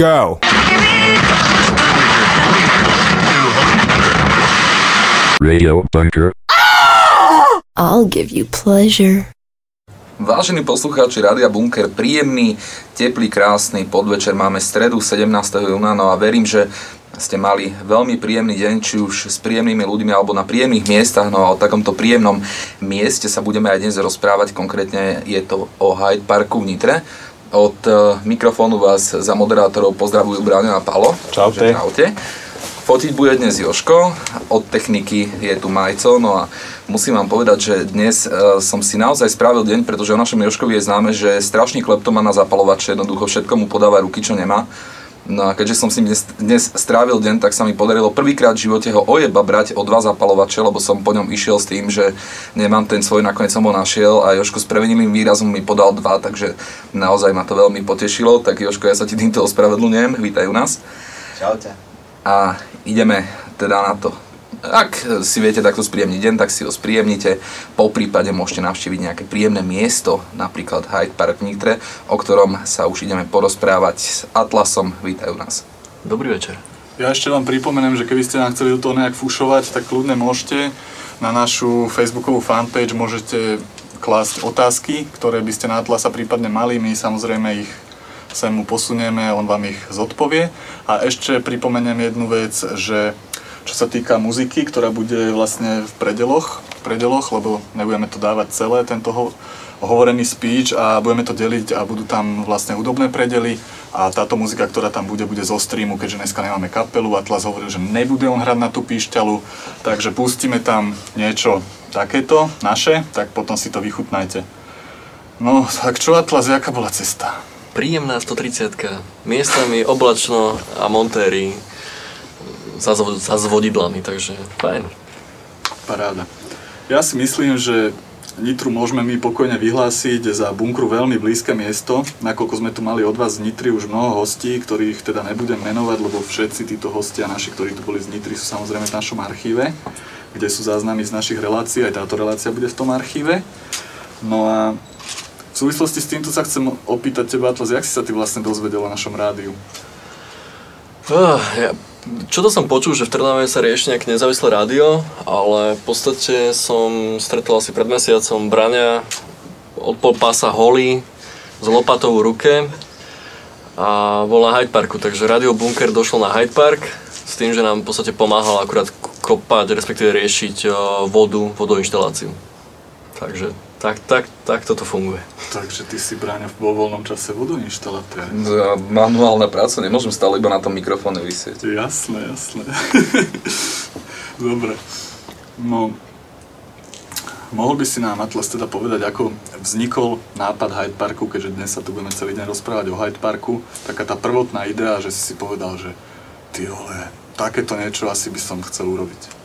Go! Radio Bunker. I'll give you pleasure. Vážení poslucháči Rádia Bunker, príjemný, teplý, krásny podvečer máme stredu 17. júna, no a verím, že ste mali veľmi príjemný deň, či už s príjemnými ľuďmi alebo na príjemných miestach, no a o takomto príjemnom mieste sa budeme aj dnes rozprávať, konkrétne je to o Hyde Parku v Nitre. Od eh, mikrofónu vás za moderátorov pozdravujú Bráňo a Palo. Čaute. Čaute. Fotiť bude dnes Joško, od techniky je tu Majco, no a musím vám povedať, že dnes e, som si naozaj spravil deň, pretože o našom Joškovi je známe, že strašný kleptoman na zapalovače, jednoducho všetko mu podáva ruky, čo nemá. No a keďže som si dnes, dnes strávil deň, tak sa mi podarilo prvýkrát v živote ho ojeba brať o dva zapalovače, lebo som po ňom išiel s tým, že nemám ten svoj, nakoniec som ho našiel a Joško s prevenilým výrazom mi podal dva, takže naozaj ma to veľmi potešilo. Tak Joško, ja sa ti týmto ospravedlňujem, vítaj u nás. Čaute. A ideme teda na to. Ak si viete takto spríjemniť deň, tak si ho spríjemnite. Po prípade môžete navštíviť nejaké príjemné miesto, napríklad Hyde Park v Nitre, o ktorom sa už ideme porozprávať s Atlasom. Vítajú nás. Dobrý večer. Ja ešte vám pripomenem, že keby ste nám chceli do toho nejak fušovať, tak kľudne môžete. Na našu facebookovú fanpage môžete klásť otázky, ktoré by ste na Atlasa prípadne mali. My samozrejme ich sem mu posunieme, on vám ich zodpovie. A ešte pripomeniem jednu vec, že čo sa týka muziky, ktorá bude vlastne v predeloch, v predeloch, lebo nebudeme to dávať celé, tento ho, hovorený speech a budeme to deliť a budú tam vlastne hudobné predely a táto muzika, ktorá tam bude, bude zo streamu, keďže dneska nemáme kapelu. Atlas hovoril, že nebude on hrať na tú píšťalu, takže pustíme tam niečo takéto, naše, tak potom si to vychutnajte. No, tak čo Atlas, jaká bola cesta? Príjemná 130 Miestami oblačno a montéry za, za zvodidlami, takže fajn. Paráda. Ja si myslím, že Nitru môžeme my pokojne vyhlásiť za bunkru veľmi blízke miesto, nakoľko sme tu mali od vás z Nitry už mnoho hostí, ktorých teda nebudem menovať, lebo všetci títo hostia naši, ktorí tu boli z Nitry, sú samozrejme v našom archíve, kde sú záznamy z našich relácií, aj táto relácia bude v tom archíve. No a v súvislosti s týmto sa chcem opýtať teba, Atlas, jak si sa ty vlastne dozvedel o našom rádiu? Uh, ja, čo to som počul, že v Trnave sa rieši nejaké nezávislé rádio, ale v podstate som stretol asi pred mesiacom Braňa od pol pása holý s lopatou v ruke a bol na Hyde Parku, takže Radio Bunker došlo na Hyde Park s tým, že nám v podstate pomáhal akurát kopať, respektíve riešiť uh, vodu, vodoinštaláciu. Takže tak, tak, tak toto funguje. Takže ty si Bráňa vo voľnom čase vodoinštalatér. No, Manuálna práca, nemôžem stále iba na tom mikrofóne vysieť. Jasné, jasné. Dobre. No, mohol by si nám Atlas teda povedať, ako vznikol nápad Hyde Parku, keďže dnes sa tu budeme celý deň rozprávať o Hyde Parku. Taká tá prvotná idea, že si si povedal, že ty vole, takéto niečo asi by som chcel urobiť.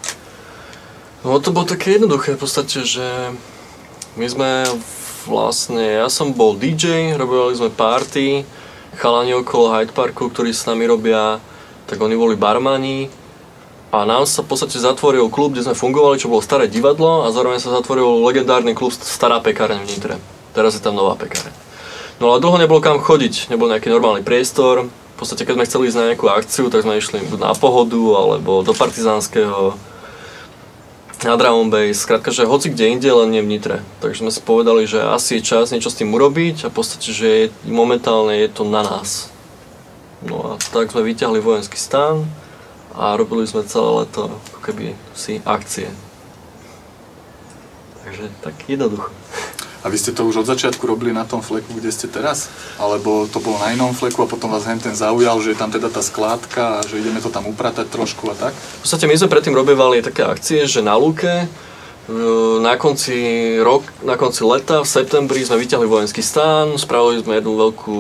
No to bolo také jednoduché v podstate, že my sme vlastne, ja som bol DJ, robili sme party, chalani okolo Hyde Parku, ktorí s nami robia, tak oni boli barmani a nám sa v podstate zatvoril klub, kde sme fungovali, čo bolo staré divadlo a zároveň sa zatvoril legendárny klub Stará pekáreň v Nitre. Teraz je tam nová pekáreň. No ale dlho nebolo kam chodiť, nebol nejaký normálny priestor. V podstate keď sme chceli ísť na nejakú akciu, tak sme išli buď na pohodu alebo do partizánskeho na Drum Base, skrátka, že hoci kde inde, len nie v. Takže sme si povedali, že asi je čas niečo s tým urobiť a v podstate, že je, momentálne je to na nás. No a tak sme vyťahli vojenský stan a robili sme celé leto ako keby si akcie. Takže tak jednoducho. A vy ste to už od začiatku robili na tom fleku, kde ste teraz? Alebo to bolo na inom fleku a potom vás hen ten zaujal, že je tam teda tá skládka a že ideme to tam upratať trošku a tak? V podstate my sme predtým robievali také akcie, že na lúke e, na konci, rok, na konci leta, v septembri sme vyťahli vojenský stán, spravili sme jednu veľkú,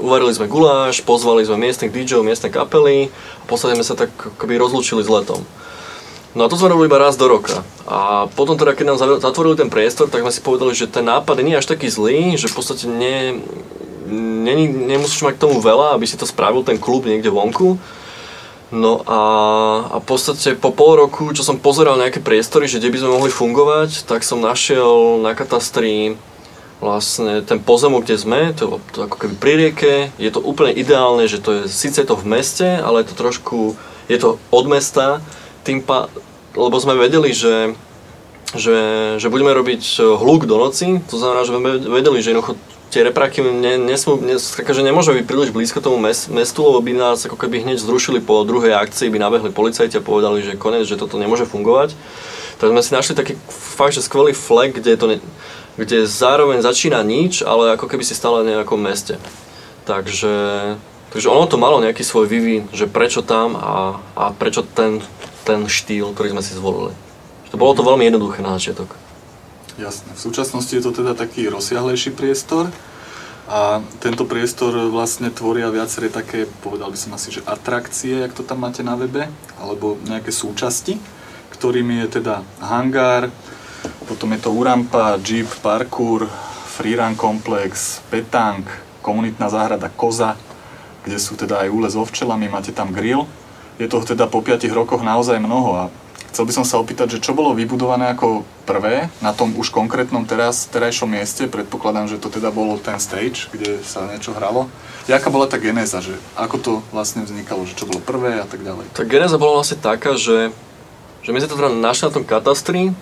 uvarili sme guláš, pozvali sme miestnych DJov, miestne kapely a v sme sa tak akoby rozlúčili s letom. No a to sme robili iba raz do roka. A potom teda, keď nám zatvorili ten priestor, tak sme si povedali, že ten nápad nie je až taký zlý, že v podstate nie, nie, nemusíš mať k tomu veľa, aby si to spravil ten klub niekde vonku. No a, a v podstate po pol roku, čo som pozeral nejaké priestory, že kde by sme mohli fungovať, tak som našiel na katastri vlastne ten pozemok, kde sme, to, to ako keby pri rieke, je to úplne ideálne, že to je, síce je to v meste, ale je to trošku, je to od mesta, tým pa, lebo sme vedeli, že, že, že budeme robiť hluk do noci, to znamená, že sme vedeli, že jednoducho tie repraky ne, nesmú, nes, že nemôže byť príliš blízko tomu mes, mestu, lebo by nás ako keby hneď zrušili po druhej akcii, by nabehli policajti a povedali, že konec, že toto nemôže fungovať. Tak sme si našli taký fakt, že skvelý flag, kde to ne, kde zároveň začína nič, ale ako keby si stále v nejakom meste. Takže, takže ono to malo nejaký svoj vývin, že prečo tam a, a prečo ten, ten štýl, ktorý sme si zvolili. To bolo to veľmi jednoduché na začiatok. Jasné. V súčasnosti je to teda taký rozsiahlejší priestor a tento priestor vlastne tvoria viaceré také, povedal by som asi, že atrakcie, jak to tam máte na webe, alebo nejaké súčasti, ktorými je teda hangár, potom je to Urampa, Jeep, Parkour, Freerun komplex, Petank, komunitná záhrada Koza, kde sú teda aj úles so včelami, máte tam grill. Je toho teda po 5 rokoch naozaj mnoho a chcel by som sa opýtať, že čo bolo vybudované ako prvé na tom už konkrétnom teraz, terajšom mieste, predpokladám, že to teda bolo ten stage, kde sa niečo hralo. Jaká bola tá genéza, že ako to vlastne vznikalo, že čo bolo prvé a tak ďalej? Tá genéza bola vlastne taká, že, že my sme to teda našli na tom katastri,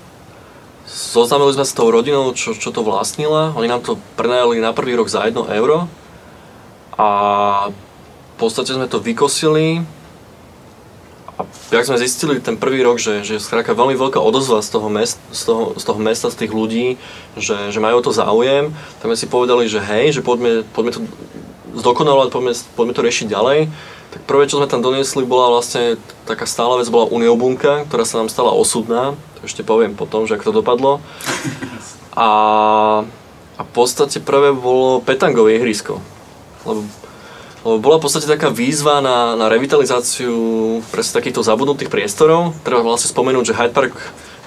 Zoznámili sme s tou rodinou, čo, čo to vlastnila. Oni nám to prenajali na prvý rok za 1 euro. A v podstate sme to vykosili. A jak sme zistili ten prvý rok, že, že je veľmi veľká odozva z toho, mest, z, toho, z toho mesta, z tých ľudí, že, že majú to záujem, tak sme si povedali, že hej, že poďme, poďme to zdokonalovať, poďme, poďme to riešiť ďalej. Tak prvé, čo sme tam doniesli, bola vlastne taká stála vec, bola Uniobunka, ktorá sa nám stala osudná. To ešte poviem potom, že ako to dopadlo. A, a v podstate prvé bolo petangové ihrisko. Lebo bola v podstate taká výzva na, na revitalizáciu presne takýchto zabudnutých priestorov. Treba vlastne spomenúť, že Hyde Park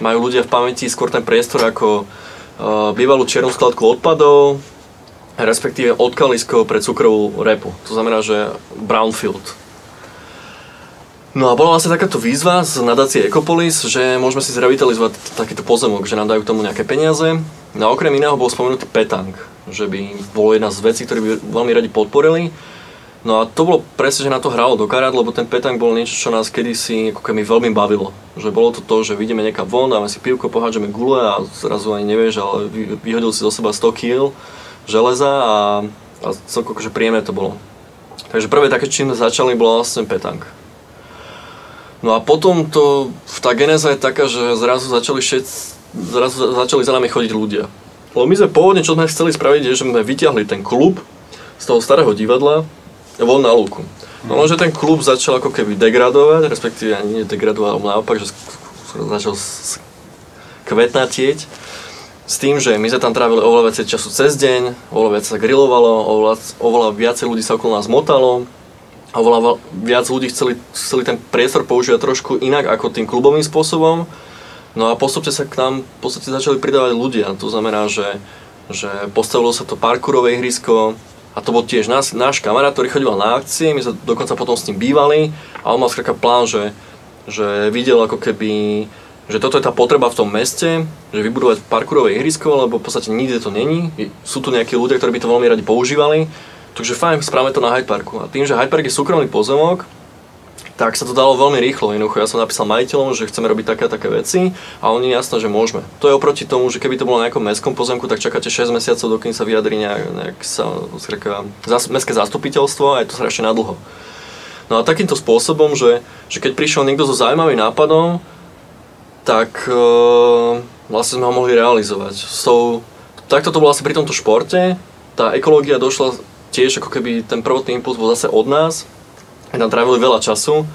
majú ľudia v pamäti skôr ten priestor ako uh, bývalú čiernu skladku odpadov, respektíve odkalisko pre cukrovú repu. To znamená, že brownfield. No a bola vlastne takáto výzva z nadácie Ecopolis, že môžeme si zrevitalizovať takýto pozemok, že nám dajú k tomu nejaké peniaze. No a okrem iného bol spomenutý petang, že by bolo jedna z vecí, ktoré by veľmi radi podporili. No a to bolo presne, že na to hralo do karát, lebo ten petang bol niečo, čo nás kedysi ako keby veľmi bavilo. Že bolo to to, že vidíme niekam von, dáme si pivko, pohádžeme gule a zrazu ani nevieš, ale vyhodil si zo seba 100 kg železa a, a celko akože príjemné to bolo. Takže prvé také, čím začali, bola vlastne petang. No a potom to, tá genéza je taká, že zrazu začali, šet, zrazu začali za nami chodiť ľudia. Lebo my sme pôvodne, čo sme chceli spraviť, je, že sme vyťahli ten klub z toho starého divadla von na lúku. No lenže ten klub začal ako keby degradovať, respektíve ani nedegradovať, ale naopak, že začal kvetnatieť s tým, že my sme tam trávili oveľa viacej času cez deň, oveľa viac sa grilovalo, oveľa, oveľa viacej ľudí sa okolo nás motalo, oveľa viac ľudí chceli, chceli ten priestor používať trošku inak ako tým klubovým spôsobom. No a postupne sa k nám v začali pridávať ľudia. To znamená, že, že postavilo sa to parkourové ihrisko a to bol tiež náš, náš kamarát, ktorý chodil na akcie, my sme dokonca potom s ním bývali a on mal skrátka plán, že, že videl ako keby že toto je tá potreba v tom meste, že vybudovať parkourové ihrisko, lebo v podstate nikde to není. Sú tu nejakí ľudia, ktorí by to veľmi radi používali. Takže fajn, správame to na Hyde Parku. A tým, že Hyde Park je súkromný pozemok, tak sa to dalo veľmi rýchlo. Jednoducho ja som napísal majiteľom, že chceme robiť také a také veci a oni jasno, že môžeme. To je oproti tomu, že keby to bolo na nejakom mestskom pozemku, tak čakáte 6 mesiacov, dokým sa vyjadri nejak, nejak sa, zreka, zás, mestské zastupiteľstvo a je to strašne nadlho. No a takýmto spôsobom, že, že keď prišiel niekto so zaujímavým nápadom, tak e, vlastne sme ho mohli realizovať. So, takto to bolo asi pri tomto športe. Tá ekológia došla tiež, ako keby ten prvotný impuls bol zase od nás. Tam trávili veľa času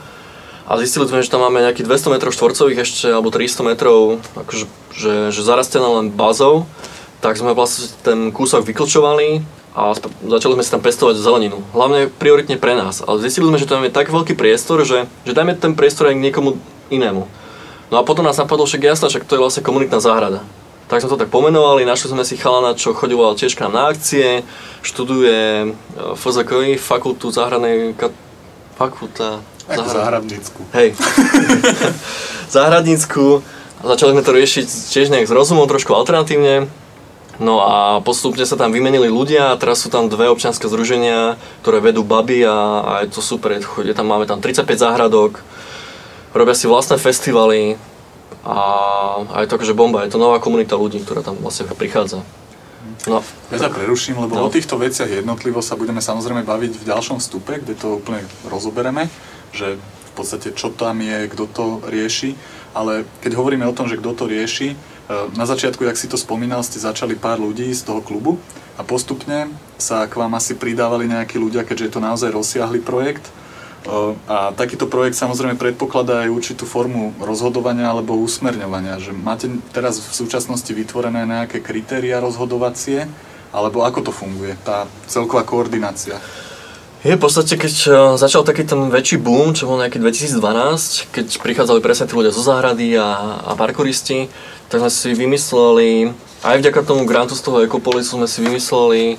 a zistili sme, že tam máme nejakých 200 metrov štvorcových ešte, alebo 300 metrov, akože, že, že zarastené len bazou. Tak sme vlastne ten kúsok vyklčovali a začali sme si tam pestovať zeleninu. Hlavne prioritne pre nás. Ale zistili sme, že tam je tak veľký priestor, že, že dajme ten priestor aj niekomu inému. No a potom nás napadlo, však jasné, však to je vlastne komunitná záhrada. Tak sme to tak pomenovali, našli sme si chalana, čo chodil tiež k nám na akcie, študuje e, FZKI, fakultu záhradnej... fakulta... Ako záhradnícku. Hej. záhradnícku. Začali sme to riešiť tiež nejak s rozumom, trošku alternatívne. No a postupne sa tam vymenili ľudia a teraz sú tam dve občianske združenia, ktoré vedú baby a, a je to super. Je, tam, máme tam 35 záhradok, robia si vlastné festivaly a, a je to akože bomba. Je to nová komunita ľudí, ktorá tam vlastne prichádza. No, Ja ťa preruším, lebo No. o týchto veciach jednotlivo sa budeme samozrejme baviť v ďalšom vstupe, kde to úplne rozobereme, že v podstate čo tam je, kto to rieši, ale keď hovoríme o tom, že kto to rieši, e, na začiatku, jak si to spomínal, ste začali pár ľudí z toho klubu a postupne sa k vám asi pridávali nejakí ľudia, keďže je to naozaj rozsiahly projekt. E, A takýto projekt samozrejme predpokladá aj určitú formu rozhodovania alebo usmerňovania, že máte teraz v súčasnosti vytvorené nejaké kritéria rozhodovacie, alebo ako to funguje, tá celková koordinácia? Je v podstate, keď eh, začal taký ten väčší boom, čo bol nejaký 2012, keď prichádzali presne tí ľudia zo záhrady a, a parkouristi, tak sme si vymysleli, aj vďaka tomu grantu z toho Ecopolisu sme si vymysleli,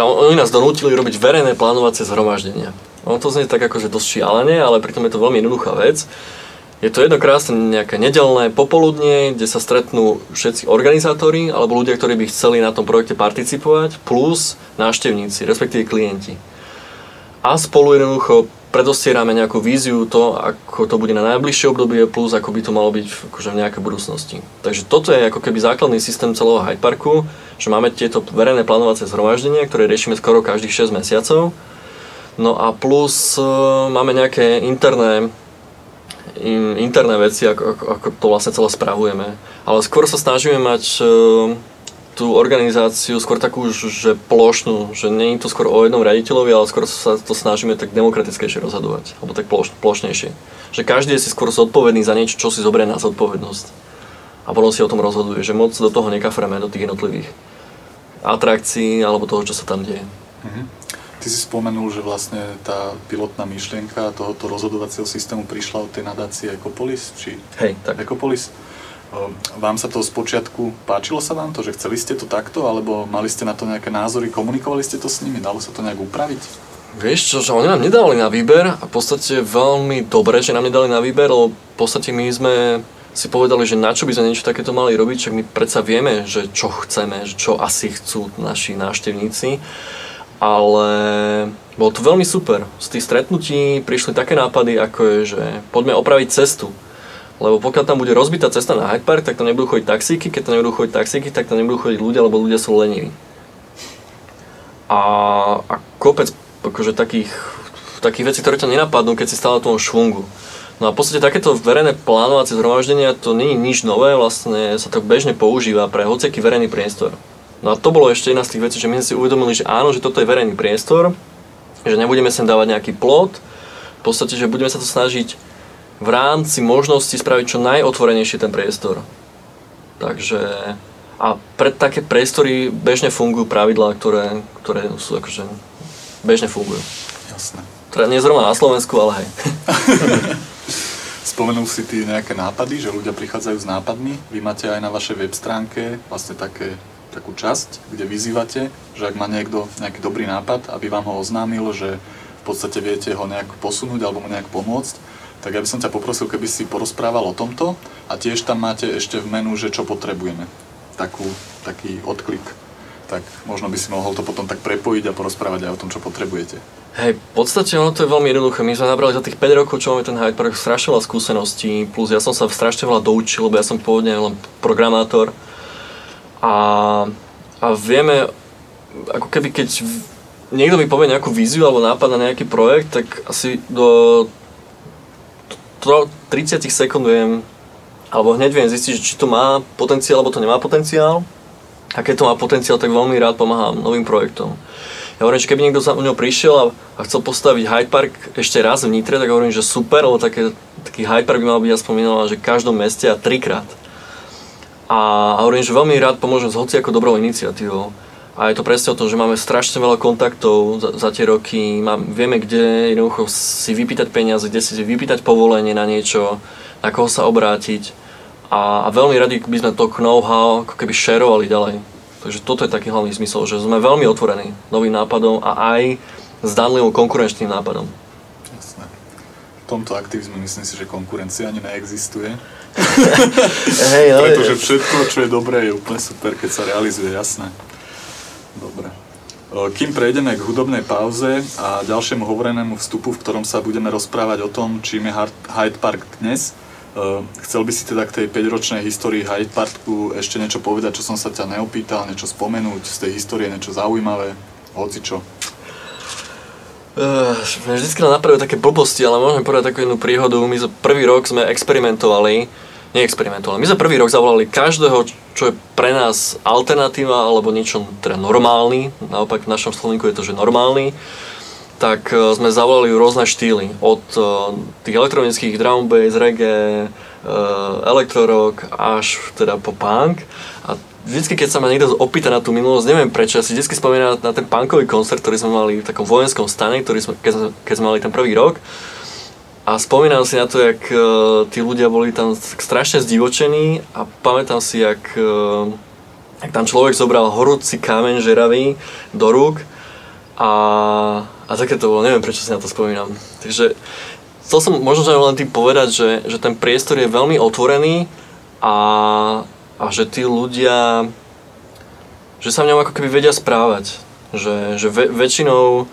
on- oni nás donútili robiť verejné plánovacie zhromaždenia. Ono to znie tak akože dosť šialene, ale pritom je to veľmi jednoduchá vec. Je to jedno krásne nejaké nedelné popoludnie, kde sa stretnú všetci organizátori alebo ľudia, ktorí by chceli na tom projekte participovať, plus návštevníci, respektíve klienti a spolu jednoducho predostierame nejakú víziu to, ako to bude na najbližšie obdobie, plus ako by to malo byť akože v nejakej budúcnosti. Takže toto je ako keby základný systém celého Hyde Parku, že máme tieto verejné plánovacie zhromaždenia, ktoré riešime skoro každých 6 mesiacov. No a plus e, máme nejaké interné in, interné veci, ako, ako, ako to vlastne celé spravujeme. Ale skôr sa snažíme mať e, tú organizáciu skôr takú, že plošnú, že nie je to skôr o jednom riaditeľovi, ale skôr sa to snažíme tak demokratickejšie rozhodovať, alebo tak ploš, plošnejšie. Že každý je si skôr zodpovedný za niečo, čo si zoberie na zodpovednosť. A potom si o tom rozhoduje, že moc do toho nekafreme, do tých jednotlivých atrakcií alebo toho, čo sa tam deje. Ty si spomenul, že vlastne tá pilotná myšlienka tohoto rozhodovacieho systému prišla od tej nadácie Ecopolis, či Hej, tak. Ecopolis. Ehm, Vám sa to z počiatku, páčilo sa vám to, že chceli ste to takto, alebo mali ste na to nejaké názory, komunikovali ste to s nimi, dalo sa to nejak upraviť? Vieš čo, že oni nám nedali na výber a v podstate veľmi dobre, že nám nedali na výber, lebo v podstate my sme si povedali, že na čo by sme niečo takéto mali robiť, však my predsa vieme, že čo chceme, že čo asi chcú naši návštevníci. Ale bolo to veľmi super. Z tých stretnutí prišli také nápady, ako je, že poďme opraviť cestu. Lebo pokiaľ tam bude rozbitá cesta na Hyde Park, tak tam nebudú chodiť taxíky, keď tam nebudú chodiť taxíky, tak tam nebudú chodiť ľudia, lebo ľudia sú leniví. A, a kopec akože takých, takých vecí, ktoré ťa nenapadnú, keď si stále na tom švungu. No a v podstate takéto verejné plánovacie zhromaždenia, to nie je nič nové, vlastne sa to bežne používa pre hociaký verejný priestor. No a to bolo ešte jedna z tých vecí, že my sme si uvedomili, že áno, že toto je verejný priestor, že nebudeme sem dávať nejaký plot, v podstate, že budeme sa to snažiť v rámci možnosti spraviť čo najotvorenejší ten priestor. Takže a pre také priestory bežne fungujú pravidlá, ktoré, ktoré sú akože bežne fungujú. Jasné. Teda nie zrovna na Slovensku, ale hej. Spomenul si ty nejaké nápady, že ľudia prichádzajú s nápadmi. Vy máte aj na vašej web stránke vlastne také, takú časť, kde vyzývate, že ak má niekto nejaký dobrý nápad, aby vám ho oznámil, že v podstate viete ho nejak posunúť alebo mu nejak pomôcť, tak ja by som ťa poprosil, keby si porozprával o tomto a tiež tam máte ešte v menu, že čo potrebujeme. Takú, taký odklik. Tak možno by si mohol to potom tak prepojiť a porozprávať aj o tom, čo potrebujete. Hej, v podstate ono to je veľmi jednoduché. My sme nabrali za tých 5 rokov, čo máme ten Hyde Park, strašne veľa skúseností, plus ja som sa strašne veľa doučil, lebo ja som pôvodne len programátor. A, a vieme, ako keby keď niekto mi povie nejakú víziu alebo nápad na nejaký projekt, tak asi do tro- 30 sekúnd viem, alebo hneď viem zistiť, či to má potenciál, alebo to nemá potenciál. A keď to má potenciál, tak veľmi rád pomáham novým projektom. Ja hovorím, že keby niekto za mňou prišiel a, a chcel postaviť Hyde Park ešte raz v Nitre, tak hovorím, že super, lebo také, taký Hyde Park by mal byť aspoň minimálne, že v každom meste a trikrát. A, a hovorím, že veľmi rád pomôžem s hociakou dobrou iniciatívou. A je to presne o tom, že máme strašne veľa kontaktov za, za tie roky, mám, vieme, kde jednoducho si vypýtať peniaze, kde si vypýtať povolenie na niečo, na koho sa obrátiť. A, a veľmi radi by sme to know-how ako keby shareovali ďalej. Takže toto je taký hlavný zmysel, že sme veľmi otvorení novým nápadom a aj zdanlivým konkurenčným nápadom. Tomto aktivizme myslím si, že konkurencia ani neexistuje. Hej, no, Pretože všetko, čo je dobré, je úplne super, keď sa realizuje, jasné. Dobre. Kým prejdeme k hudobnej pauze a ďalšiemu hovorenému vstupu, v ktorom sa budeme rozprávať o tom, čím je Hyde Park dnes, chcel by si teda k tej 5-ročnej histórii Hyde Parku ešte niečo povedať, čo som sa ťa neopýtal, niečo spomenúť z tej histórie, niečo zaujímavé, hoci čo. Uh, vždycky napravujú také blbosti, ale môžem povedať takú jednu príhodu. My za prvý rok sme experimentovali, neexperimentovali, my sme prvý rok zavolali každého, čo je pre nás alternatíva alebo niečo teda normálny, naopak v našom slovníku je to, že normálny, tak uh, sme zavolali rôzne štýly. Od uh, tých elektronických drum bass, reggae, elektrorock až teda po punk. A vždycky, keď sa ma niekto opýta na tú minulosť, neviem prečo, ja si vždycky spomínam na ten punkový koncert, ktorý sme mali v takom vojenskom stane, ktorý sme, keď, sme, keď sme mali ten prvý rok. A spomínam si na to, jak uh, tí ľudia boli tam strašne zdivočení a pamätám si, jak, uh, jak tam človek zobral horúci kameň žeravý do rúk a, a také to bolo, neviem prečo si na to spomínam. Takže chcel som možno len tým povedať, že, že ten priestor je veľmi otvorený a, a že tí ľudia, že sa v ňom ako keby vedia správať. Že, že ve, väčšinou,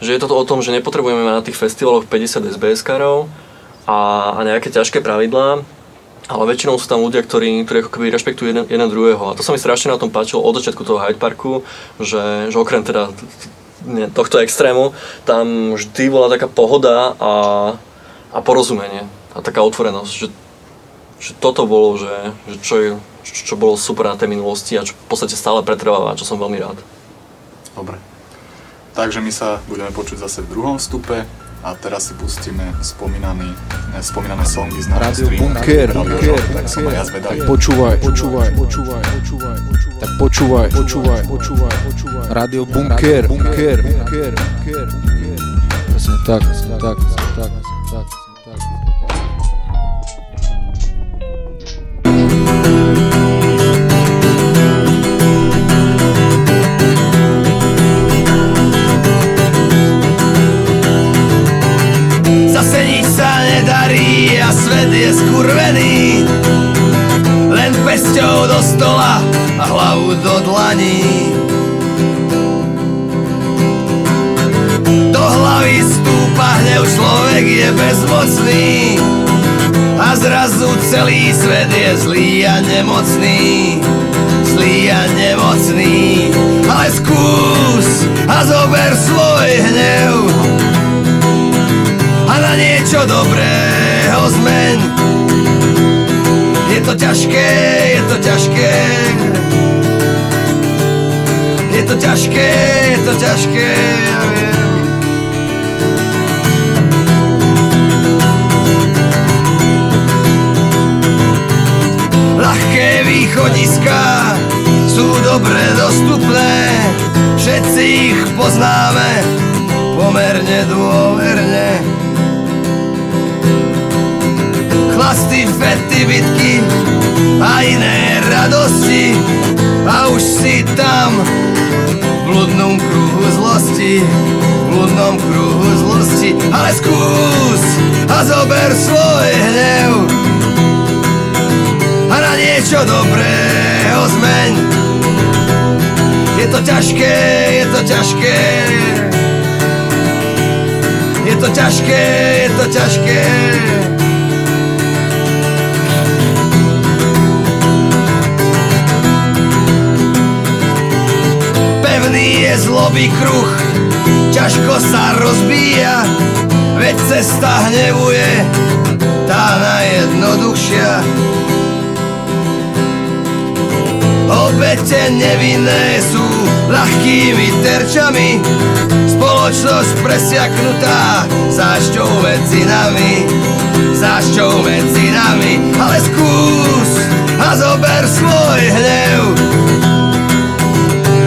že je to o tom, že nepotrebujeme mať na tých festivaloch 50 SBS-karov a, a nejaké ťažké pravidlá, ale väčšinou sú tam ľudia, ktorí, ktorí ako keby rešpektujú jeden, jeden druhého. A to sa mi strašne na tom páčilo od začiatku toho Hyde Parku, že, že okrem teda tohto extrému, tam vždy bola taká pohoda a, a porozumenie a taká otvorenosť, že, že toto bolo, že, že čo, je, čo bolo super na tej minulosti a čo v podstate stále pretrváva, čo som veľmi rád. Dobre. Takže my sa budeme počuť zase v druhom vstupe a teraz si pustíme spomínaný, ne, spomínané songy z nášho Radio streamu. Bunker, Bunker, tak som aj ja zvedavý. Počúvaj, počúvaj, počúvaj, počúvaj, tak počúvaj, počúvaj, počúvaj, počúvaj. Radio Bunker, Bunker, Bunker, Bunker, Bunker. Presne tak, presne tak, presne tak, presne tak, nemocný Zlý a nemocný Ale skús a zober svoj hnev a na niečo dobrého zmeň. Je to ťažké, je to ťažké. Je to ťažké, je to ťažké, ja viem. Ľahké východiská sú dobre dostupné, všetci ich poznáme pomerne dôverne. Chlasty, fety, bitky a iné radosti a už si tam v bludnom kruhu zlosti, v bludnom kruhu zlosti, ale skús a zober svoj hnev niečo dobrého zmeň. Je to ťažké, je to ťažké, je to ťažké, je to ťažké. Pevný je zlobý kruh, ťažko sa rozbíja, veď cesta hnevuje, tá najjednoduchšia. Obete nevinné sú ľahkými terčami. Spoločnosť presiaknutá zášťou medzi nami. Zášťou medzi nami. Ale skús a zober svoj hnev.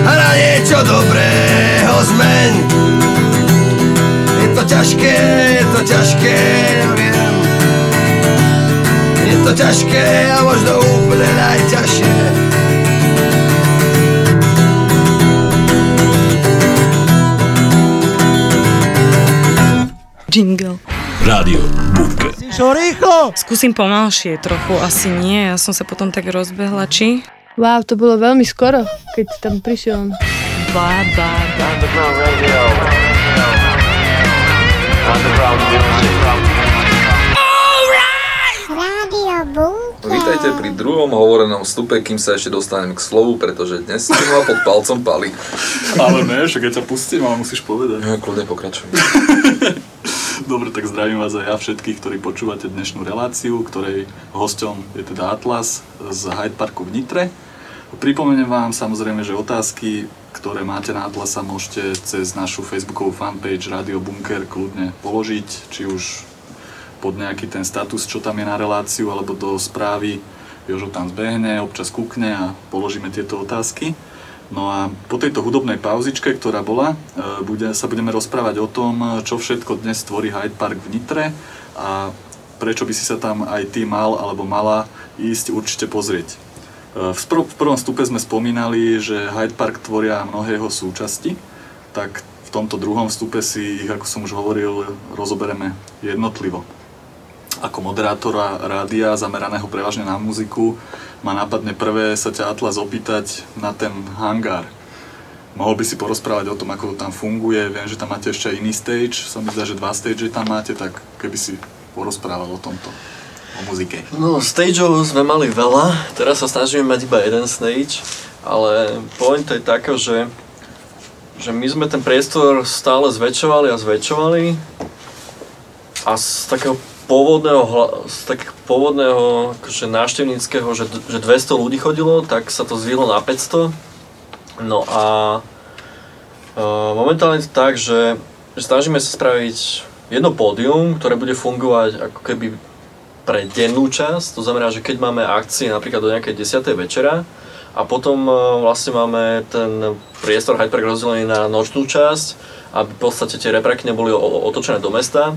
A na niečo dobrého zmeň. Je to ťažké, je to ťažké, ja viem. Je to ťažké a možno úplne najťažšie Jingle. Rádio Bunker. Skúsim pomalšie trochu, asi nie. Ja som sa potom tak rozbehla, či? Wow, to bolo veľmi skoro, keď tam prišiel. Ba, ba, ba. Vítajte pri druhom hovorenom vstupe, kým sa ešte dostanem k slovu, pretože dnes si ma pod palcom pali. Ale ne, že keď ťa pustím, ale musíš povedať. Ja, kľudne pokračujem. Dobre, tak zdravím vás aj ja všetkých, ktorí počúvate dnešnú reláciu, ktorej hosťom je teda Atlas z Hyde Parku v Nitre. Pripomeniem vám samozrejme, že otázky, ktoré máte na Atlasa, môžete cez našu facebookovú fanpage Radio Bunker kľudne položiť, či už pod nejaký ten status, čo tam je na reláciu, alebo do správy. Jožo tam zbehne, občas kúkne a položíme tieto otázky. No a po tejto hudobnej pauzičke, ktorá bola, e, bude, sa budeme rozprávať o tom, čo všetko dnes tvorí Hyde Park v Nitre a prečo by si sa tam aj ty mal alebo mala ísť určite pozrieť. E, V, spro- v prvom stupe sme spomínali, že Hyde Park tvoria mnohé jeho súčasti, tak v tomto druhom stupe si ich, ako som už hovoril, rozobereme jednotlivo. Ako moderátora rádia, zameraného prevažne na muziku, ma napadne prvé sa ťa Atlas opýtať na ten hangár. Mohol by si porozprávať o tom, ako to tam funguje, viem, že tam máte ešte iný stage, sa mi zdá, že dva stage tam máte, tak keby si porozprával o tomto, o muzike. No, stageov sme mali veľa, teraz sa snažíme mať iba jeden stage, ale pointa je taká, že, že my sme ten priestor stále zväčšovali a zväčšovali a z takého pôvodného, z takého pôvodného akože návštevníckého, že, že 200 ľudí chodilo, tak sa to zvýhlo na 500. No a uh, momentálne je to tak, že, že snažíme sa spraviť jedno pódium, ktoré bude fungovať ako keby pre dennú časť, to znamená, že keď máme akcie napríklad do nejakej 10. večera a potom e, vlastne máme ten priestor Hyde rozdelený na nočnú časť, aby v podstate tie repraky neboli otočené do mesta.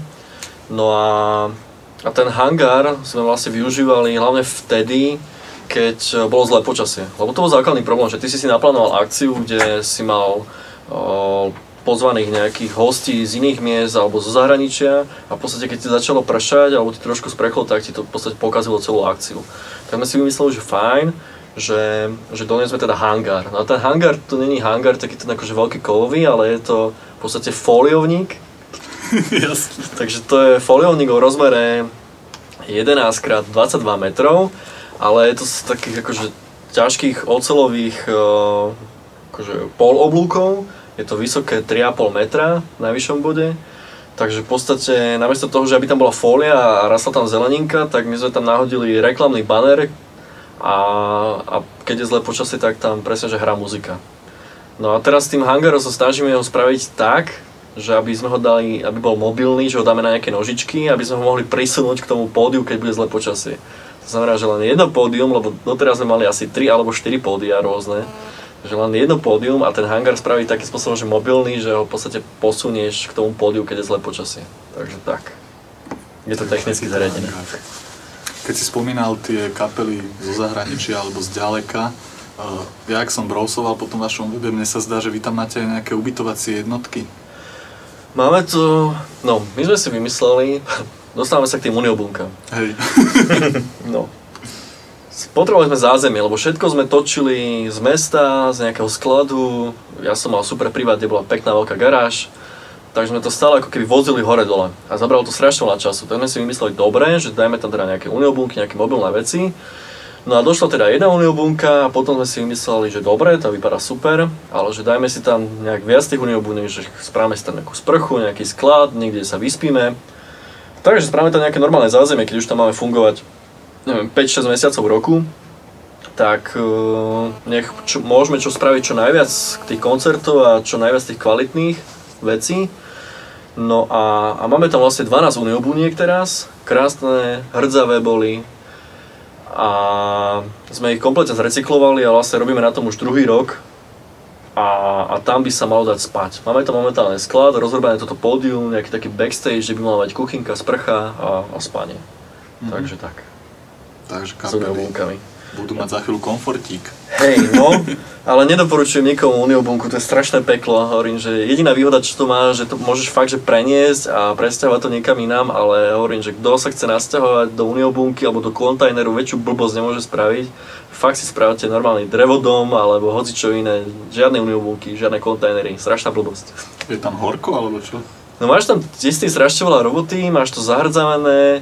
No a, a ten hangár sme vlastne využívali hlavne vtedy, keď bolo zlé počasie. Lebo to bol základný problém, že ty si si naplánoval akciu, kde si mal pozvaných nejakých hostí z iných miest alebo zo zahraničia a v podstate keď ti začalo pršať alebo ti trošku sprechlo, tak ti to v podstate pokazilo celú akciu. Tak sme si vymysleli, že fajn, že, že doniesme teda hangár. No a ten hangár, to není hangár taký ten akože veľký kovový, ale je to v podstate foliovník. Takže to je foliovník o rozmere 11x22 metrov, ale je to z takých akože ťažkých ocelových eh, akože poloblúkov. Je to vysoké 3,5 metra v najvyššom bode. Takže v podstate namiesto toho, že aby tam bola fólia a rastla tam zeleninka, tak my sme tam nahodili reklamný banner a, a keď je zlé počasie, tak tam presne, že hrá muzika. No a teraz s tým hangarom sa snažíme ho spraviť tak, že aby sme ho dali, aby bol mobilný, že ho dáme na nejaké nožičky, aby sme ho mohli prisunúť k tomu pódiu, keď bude zlé počasie. To znamená, že len jedno pódium, lebo doteraz sme mali asi 3 alebo 4 pódia rôzne, že len jedno pódium a ten hangár spraví takým spôsobom, že mobilný, že ho v podstate posunieš k tomu pódiu, keď je zlé počasie. Takže tak. Je to technicky zariadené. Keď si spomínal tie kapely zo zahraničia alebo z ďaleka, uh, ja ak som browsoval po tom vašom webe, mne sa zdá, že vy tam máte aj nejaké ubytovacie jednotky. Máme tu, no, my sme si vymysleli, dostávame sa k tým uniobunkám. Hej. No. Potrebovali sme zázemie, lebo všetko sme točili z mesta, z nejakého skladu. Ja som mal super privát, kde bola pekná veľká garáž. Takže sme to stále ako keby vozili hore-dole. A zabralo to strašne veľa času. Tak sme si vymysleli dobre, že dajme tam teda nejaké uniobunky, nejaké mobilné veci. No a došla teda jedna uniobunka a potom sme si vymysleli, že dobre, to vypadá super, ale že dajme si tam nejak viac tých uniobuniek, že spravíme si tam nejakú sprchu, nejaký sklad, niekde sa vyspíme. Takže spravíme tam nejaké normálne zázemie, keď už tam máme fungovať neviem, 5-6 mesiacov roku, tak uh, nech čo, môžeme čo spraviť čo najviac tých koncertov a čo najviac tých kvalitných vecí. No a, a máme tam vlastne 12 uniobuniek teraz, krásne, hrdzavé boli a sme ich kompletne zrecyklovali a vlastne robíme na tom už druhý rok a, a tam by sa malo dať spať. Máme tam momentálne sklad, rozrobené toto pódium, nejaký taký backstage, kde by mala mať kuchynka, sprcha a, a spanie. Mhm. Takže tak Takže s kapely. Budú mať za chvíľu komfortík. Hej, no, ale nedoporučujem nikomu Uniobunku, to je strašné peklo. Hovorím, že jediná výhoda, čo to má, že to môžeš fakt, že preniesť a presťahovať to niekam inám, ale hovorím, že kto sa chce nasťahovať do Uniobunky alebo do kontajneru, väčšiu blbosť nemôže spraviť. Fakt si spravte normálny drevodom alebo hoci čo iné, žiadne Uniobunky, žiadne kontajnery, strašná blbosť. Je tam horko, alebo čo? No máš tam istý strašne veľa roboty, máš to zahrdzávané,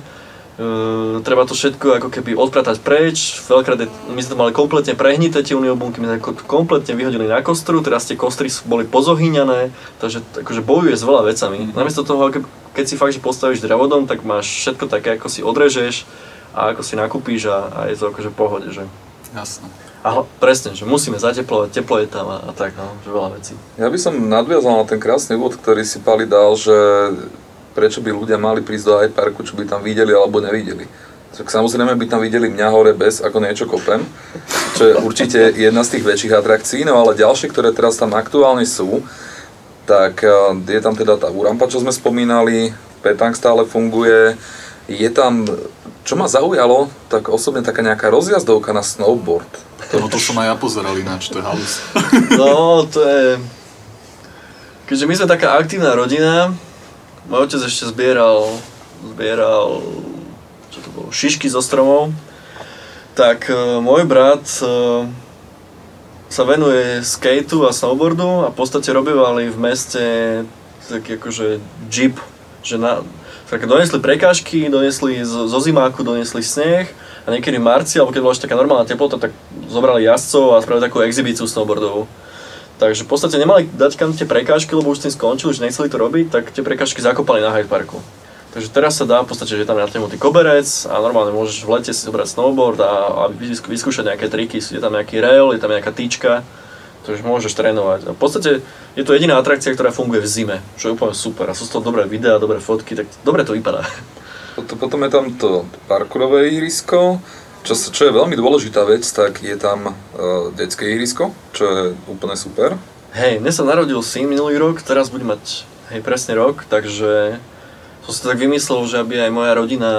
Uh, treba to všetko ako keby odpratať preč. Veľkrát je, my sme to mali kompletne prehnité tie uniobunky, my sme to kompletne vyhodili na kostru, teraz tie kostry boli pozohýňané, takže akože bojuje s veľa vecami. Mm-hmm. Namiesto toho, keď si fakt že postavíš drevodom, tak máš všetko také, ako si odrežeš a ako si nakúpíš a, a je to akože v pohode, že? Jasné. A presne, že musíme zateplovať, teplo je tam a, a tak, no, že veľa vecí. Ja by som nadviazal na ten krásny úvod, ktorý si Pali dal, že prečo by ľudia mali prísť do Hyde Parku, čo by tam videli alebo nevideli. Tak samozrejme by tam videli mňa hore bez, ako niečo kopem, čo je určite jedna z tých väčších atrakcií, no ale ďalšie, ktoré teraz tam aktuálne sú, tak eh, je tam teda tá Urampa, čo sme spomínali, Petang stále funguje, je tam, čo ma zaujalo, tak osobne taká nejaká rozjazdovka na snowboard. No to som aj ja pozeral ináč, to je halus. No, to je... Keďže my sme taká aktívna rodina, môj otec ešte zbieral, zbieral, čo to bolo, šišky zo stromov, tak e, môj brat e, sa venuje skateu a snowboardu a v podstate robívali v meste taký akože jeep, že na, tak donesli prekážky, donesli z, zo zimáku, donesli sneh a niekedy v marci, alebo keď bola ešte taká normálna teplota, tak zobrali jazdcov a spravili takú exhibíciu snowboardovú. Takže v podstate nemali dať kam tie prekážky, lebo už s tým skončili, že nechceli to robiť, tak tie prekážky zakopali na Hyde Parku. Takže teraz sa dá v podstate, že tam je na tému koberec a normálne môžeš v lete si zobrať snowboard a, a vysk- vyskúšať nejaké triky. Je tam nejaký rail, je tam nejaká tyčka, takže môžeš trénovať. A v podstate je to jediná atrakcia, ktorá funguje v zime, čo je úplne super. A sú z toho dobré videá, dobré fotky, tak dobre to vypadá. Potom je tam to parkourové ihrisko, čo, čo je veľmi dôležitá vec, tak je tam uh, detské ihrisko, čo je úplne super. Hej, mne sa narodil syn minulý rok, teraz bude mať hej, presne rok, takže som si to tak vymyslel, že aby aj moja rodina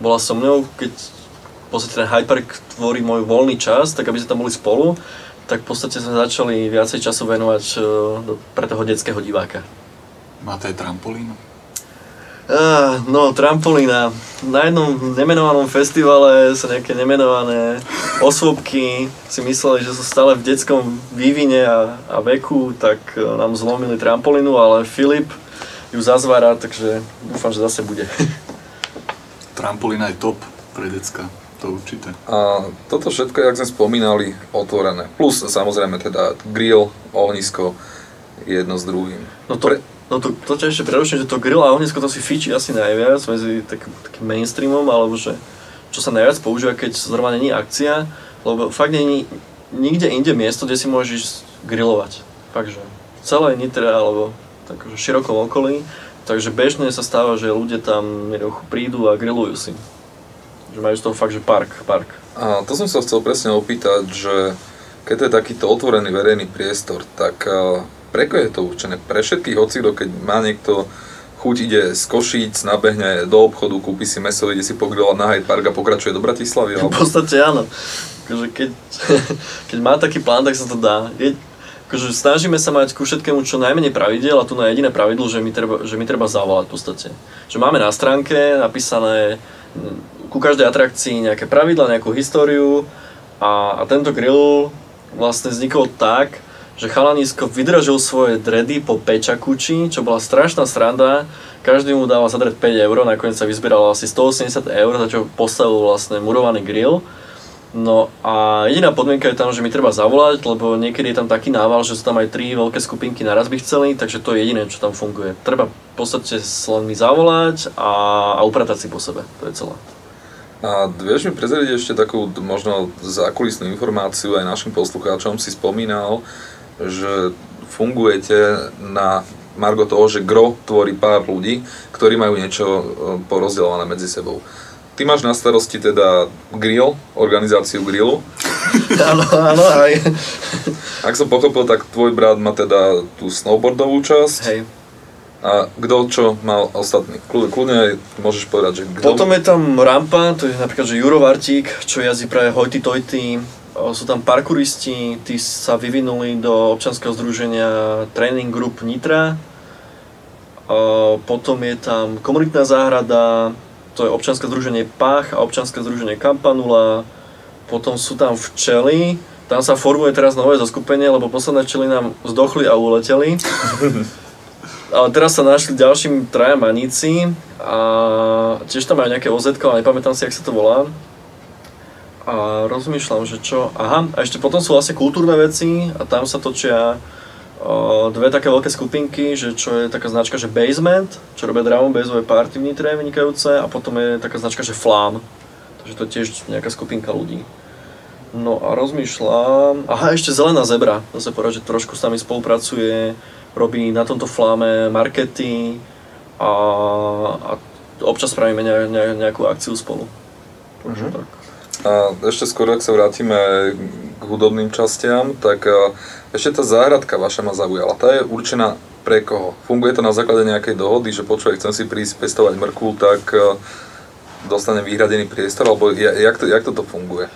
bola so mnou, keď v podstate ten Hyde Park tvorí môj voľný čas, tak aby sme tam boli spolu, tak v podstate sme začali viacej času venovať do- pre toho detského diváka. Máte aj trampolínu? Ah, no, trampolína. Na jednom nemenovanom festivale sa nejaké nemenované osôbky si mysleli, že sú stále v detskom vývine a, a veku, tak eh, nám zlomili trampolínu, ale Filip ju zazvára, takže dúfam, že zase bude. Trampolína je top pre decka, to určite. A toto všetko, jak sme spomínali, otvorené. Plus samozrejme teda grill, ohnisko, jedno s druhým. No to, no to, to ťa ešte preruším, že to grill a ohnisko to si fičí asi najviac medzi tak, takým mainstreamom, alebo že čo sa najviac používa, keď zrovna není akcia, lebo fakt není nikde inde miesto, kde si môžeš grillovať. Fakt, že v celej Nitre alebo tak v širokom okolí. Takže bežne sa stáva, že ľudia tam prídu a grillujú si. Že majú z toho fakt, že park, park. A to som sa chcel presne opýtať, že keď je takýto otvorený verejný priestor, tak eh, pre koho je to určené? Pre všetkých hocikto, keď má niekto chuť ide z Košíc, nabehne do obchodu, kúpi si meso, ide si pogrilovať na Hyde Park a pokračuje do Bratislavy. V Alebo... podstate áno. Akože keď, keď má taký plán, tak sa to dá. Je, akože snažíme sa mať ku všetkému čo najmenej pravidel a tu na jediné pravidlo, že mi treba, že mi treba zavolať v podstate. Že máme na stránke napísané mm, ku každej atrakcii nejaké pravidla, nejakú históriu a, a tento grill vlastne vznikol tak, že chalanisko vydražil svoje dredy po pečakuči, čo bola strašná sranda. Každý mu dával za dred 5 eur, nakoniec sa vyzbieralo asi 180 eur, za čo postavil vlastne murovaný grill. No a jediná podmienka je tam, že mi treba zavolať, lebo niekedy je tam taký nával, že sú tam aj tri veľké skupinky naraz by chceli, takže to je jediné, čo tam funguje. Treba v podstate len mi zavolať a, a upratať si po sebe, to je celé. A vieš mi prezrieť ešte takú možno zákulisnú informáciu aj našim poslucháčom. Si spomínal, že fungujete na Margo toho, že gro tvorí pár ľudí, ktorí majú niečo e, porozdeľované medzi sebou. Ty máš na starosti teda grill, organizáciu grillu. Áno, áno, aj. Ak som pochopil, tak tvoj brat má teda tú snowboardovú časť. Hej. A kto čo mal ostatný? Kľudne, môžeš povedať, že kto... Potom je tam rampa, to je napríklad, že Juro Vartík, čo jazdí práve hojty tojty. Sú tam parkouristi, tí sa vyvinuli do občanského združenia Training Group Nitra. Potom je tam komunitná záhrada, to je občanské združenie Pach a občanské združenie Kampanula. Potom sú tam včely, tam sa formuje teraz nové zoskupenie, lebo posledné včely nám zdochli a uleteli. Ale teraz sa našli ďalší traja maníci a tiež tam majú nejaké OZ, ale nepamätám si, jak sa to volá. A rozmýšľam, že čo... Aha, a ešte potom sú vlastne kultúrne veci a tam sa točia o, dve také veľké skupinky, že čo je taká značka, že Basement, čo robia drum bassové party v Nitre vynikajúce a potom je taká značka, že Flam. Takže to je tiež nejaká skupinka ľudí. No a rozmýšľam... Aha, ešte Zelená zebra. Zase povedať, že trošku s nami spolupracuje, robí na tomto fláme markety a, a občas spravíme ne, ne, nejakú akciu spolu. Takže tak. A ešte skôr, ak sa vrátime k hudobným častiam, tak a, ešte tá záhradka vaša ma zaujala. Tá je určená pre koho? Funguje to na základe nejakej dohody, že počuj, chcem si prísť pestovať mrkvu, tak a, dostanem vyhradený priestor, alebo ja- jak, to, jak toto funguje?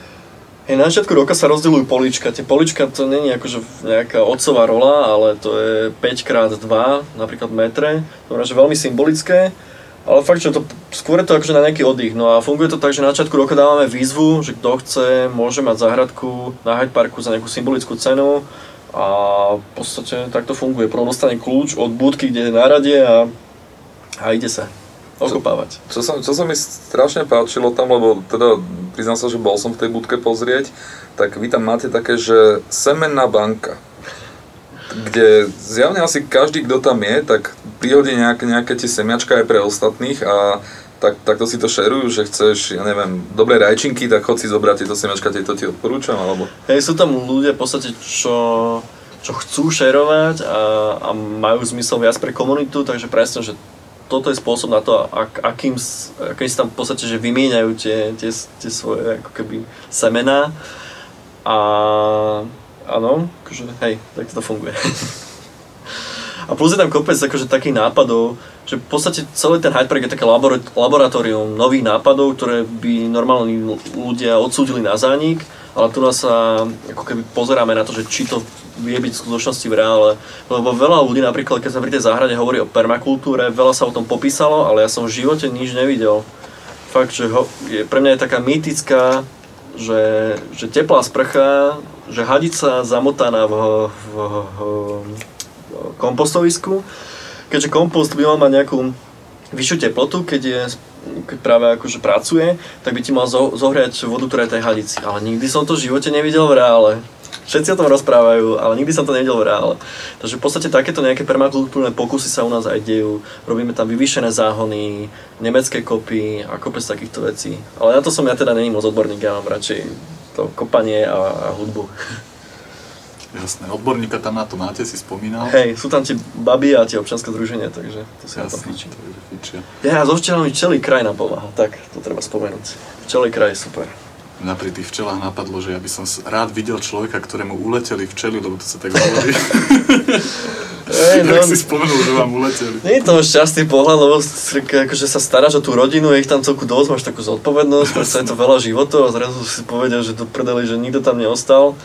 Hej, na začiatku roka sa rozdeľujú polička. Tie polička to není akože nejaká otcová rola, ale to je 5x2, napríklad metre. Znamená, že veľmi symbolické. Ale fakt, že to, skôr je to akože na nejaký oddych. No a funguje to tak, že na začiatku roka dávame výzvu, že kto chce, môže mať záhradku na Hyde Parku za nejakú symbolickú cenu. A v podstate tak to funguje. Prvom dostane kľúč od budky, kde je na rade a, a ide sa okopávať. Čo sa, čo sa mi strašne páčilo tam, lebo teda priznám sa, že bol som v tej budke pozrieť, tak vy tam máte také, že semenná banka, kde zjavne asi každý, kto tam je, tak prihodí nejaké, nejaké tie semiačka aj pre ostatných a tak, takto si to šerujú, že chceš, ja neviem, dobré rajčinky, tak chod si zobrať tieto semiačka, tieto ti odporúčam, alebo... Hej, sú tam ľudia v podstate, čo, čo chcú šerovať a, a majú zmysel viac pre komunitu, takže presne, že toto je spôsob na to, ak, akým, akým si tam v podstate, že vymieňajú tie, tie, tie svoje ako keby semená. A áno, akože, hej, tak to funguje. A plus je tam kopec akože takých nápadov, že v podstate celý ten Hyde Park je také labora- laboratórium nových nápadov, ktoré by normálni ľudia odsúdili na zánik, ale tu nás sa ako keby pozeráme na to, že či to vie byť v skutočnosti v reále. Lebo veľa ľudí napríklad, keď sa pri tej záhrade hovorí o permakultúre, veľa sa o tom popísalo, ale ja som v živote nič nevidel. Fakt, že ho, je, pre mňa je taká mýtická, že, že teplá sprcha, že hadica zamotaná v, v, v, kompostovisku, keďže kompost by mal mať nejakú vyššiu teplotu, keď, je, keď práve akože pracuje, tak by ti mal zo, zohriať vodu, ktorá je tej hadici. Ale nikdy som to v živote nevidel v reále. Všetci o tom rozprávajú, ale nikdy som to nevidel v reále. Takže v podstate takéto nejaké permakultúrne pokusy sa u nás aj dejú. Robíme tam vyvýšené záhony, nemecké kopy a kopec takýchto vecí. Ale na to som ja teda není moc odborník, ja mám radšej to kopanie a, a hudbu. Jasné, odborníka tam na to máte, si spomínal. Hej, sú tam tie baby a tie občanské združenia, takže to sa je fičia. Ja, so včelami celý kraj nám pomáha, tak to treba spomenúť. Včelý kraj je super. Mňa pri tých včelách napadlo, že ja by som rád videl človeka, ktorému uleteli včely, lebo to sa tak hovorí. Ej, no, si spomenul, že vám uleteli. nie je to šťastný pohľad, lebo akože sa staráš o tú rodinu, je ich tam celku dosť, máš takú zodpovednosť, predsa je to veľa životov a zrazu si povedal, že to prdeli, že nikto tam neostal.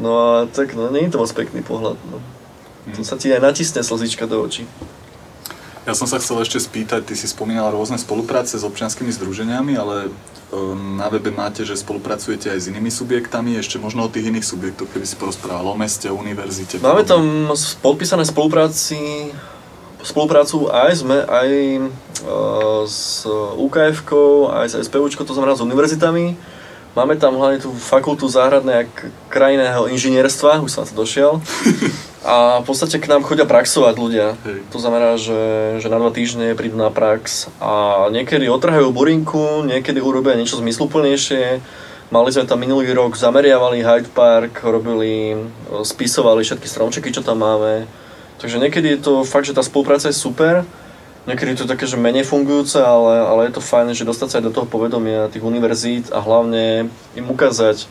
No a tak, no nie je to moc pekný pohľad. No. To sa ti aj natisne slzička do očí. Ja som sa chcel ešte spýtať, ty si spomínal rôzne spolupráce s občianskými združeniami, ale e, na webe máte, že spolupracujete aj s inými subjektami, ešte možno o tých iných subjektoch, keby si porozprával o meste, o univerzite. Máme tam podpísané spolupráci, spoluprácu aj, sme, aj e, s ukf aj s SPUčkou, to znamená s univerzitami. Máme tam hlavne tú fakultu záhradného a krajinného inžinierstva, už som to došiel. A v podstate k nám chodia praxovať ľudia. Hej. To znamená, že, že na dva týždne prídu na prax a niekedy otrhajú burinku, niekedy urobia niečo zmysluplnejšie. Mali sme tam minulý rok, zameriavali Hyde Park, robili, spisovali všetky stromčeky, čo tam máme. Takže niekedy je to fakt, že tá spolupráca je super, niekedy je to také, že menej fungujúce, ale, ale je to fajn, že dostať sa aj do toho povedomia tých univerzít a hlavne im ukázať,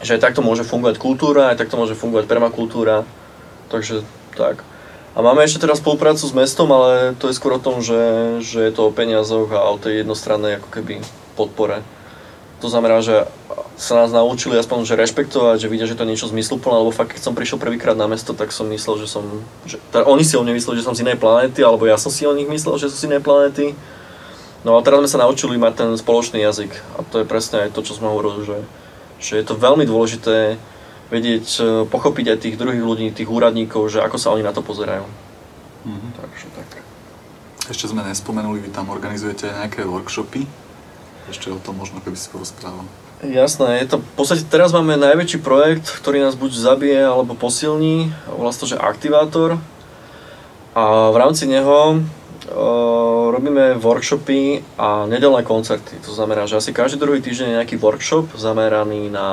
že aj takto môže fungovať kultúra, aj takto môže fungovať permakultúra. Takže tak. A máme ešte teraz spoluprácu s mestom, ale to je skôr o tom, že, že je to o peniazoch a o tej jednostrannej ako keby podpore. To znamená, že sa nás naučili aspoň že rešpektovať, že vidia, že to je niečo zmysluplné, lebo fakt keď som prišiel prvýkrát na mesto, tak som myslel, že som, že, teda oni si o mne mysleli, že som z inej planéty, alebo ja som si o nich myslel, že sú z inej planéty. No a teraz sme sa naučili mať ten spoločný jazyk a to je presne aj to, čo sme hovorili, že, že je to veľmi dôležité vedieť, e, pochopiť aj tých druhých ľudí, tých úradníkov, že ako sa oni na to pozerajú. Mhm. Takže tak. Ešte sme nespomenuli, vy tam organizujete nejaké workshopy. Ešte o tom možno, keby si porozprával. Jasné, je to, v podstate teraz máme najväčší projekt, ktorý nás buď zabije alebo posilní, volá že Aktivátor. A v rámci neho uh, robíme workshopy a nedelné koncerty. To znamená, že asi každý druhý týždeň je nejaký workshop zameraný na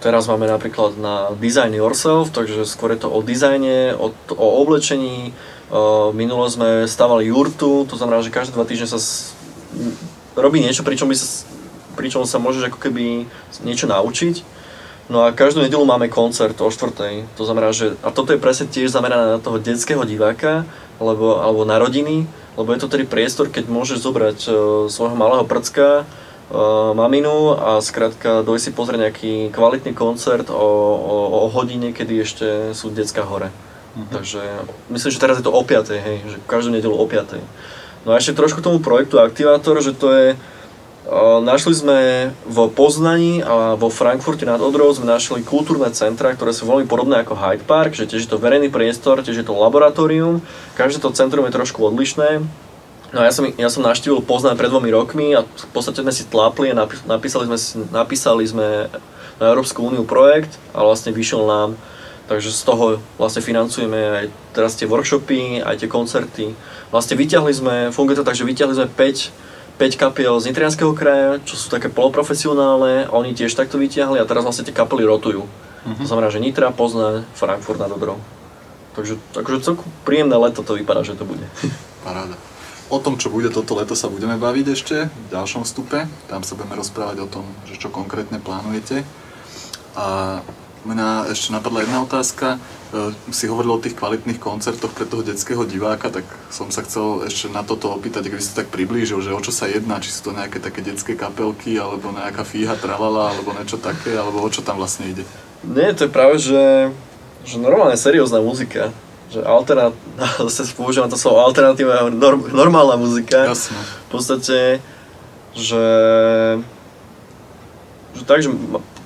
Teraz máme napríklad na Design Yourself, takže skôr je to o dizajne, o, o oblečení. Uh, minule sme stavali jurtu, to znamená, že každé dva týždne sa robí niečo, pričom, by sa, pričom sa môžeš ako keby niečo naučiť. No a každú nedelu máme koncert o štvrtej. To znamená, že, a toto je presne tiež zamerané na toho detského diváka, alebo, alebo na rodiny, lebo je to tedy priestor, keď môžeš zobrať uh, svojho malého prcka, uh, maminu a skrátka doj si pozrieť nejaký kvalitný koncert o, o, o hodine, kedy ešte sú detská hore. Mm-hmm. Takže myslím, že teraz je to o 5, hej, že každú nedelu o 5. No a ešte trošku tomu projektu Aktivátor, že to je, našli sme v Poznaní a vo Frankfurte nad Odrou sme našli kultúrne centra, ktoré sú veľmi podobné ako Hyde Park, že tiež je to verejný priestor, tiež je to laboratórium, každé to centrum je trošku odlišné, No ja som, ja som navštívil Poznaň pred dvomi rokmi a v podstate sme si tlápli a napísali sme, napísali sme na Európsku úniu projekt a vlastne vyšiel nám, takže z toho vlastne financujeme aj teraz tie workshopy, aj tie koncerty. Vlastne vyťahli sme, funguje to tak, že vyťahli sme 5, 5 kapiel z Nitrianského kraja, čo sú také poloprofesionálne, oni tiež takto vyťahli a teraz vlastne tie kapely rotujú. Mm-hmm. To znamená, že Nitra, Poznaň, Frankfurt nad Odrou. Takže takže celkom príjemné leto to vypadá, že to bude. Paráda. O tom, čo bude toto leto, sa budeme baviť ešte v ďalšom vstupe. Tam sa budeme rozprávať o tom, že čo konkrétne plánujete. A mňa ešte napadla jedna otázka. E, si hovoril o tých kvalitných koncertoch pre toho detského diváka, tak som sa chcel ešte na toto opýtať, ak by si to tak priblížil, že o čo sa jedná, či sú to nejaké také detské kapelky, alebo nejaká fíha, tralala, alebo niečo také, alebo o čo tam vlastne ide? Nie, to je práve, že, že normálne seriózna muzika že alternat, zase používam to slovo alternatívna, norm, normálna muzika. Jasne. V podstate, že, že tak, že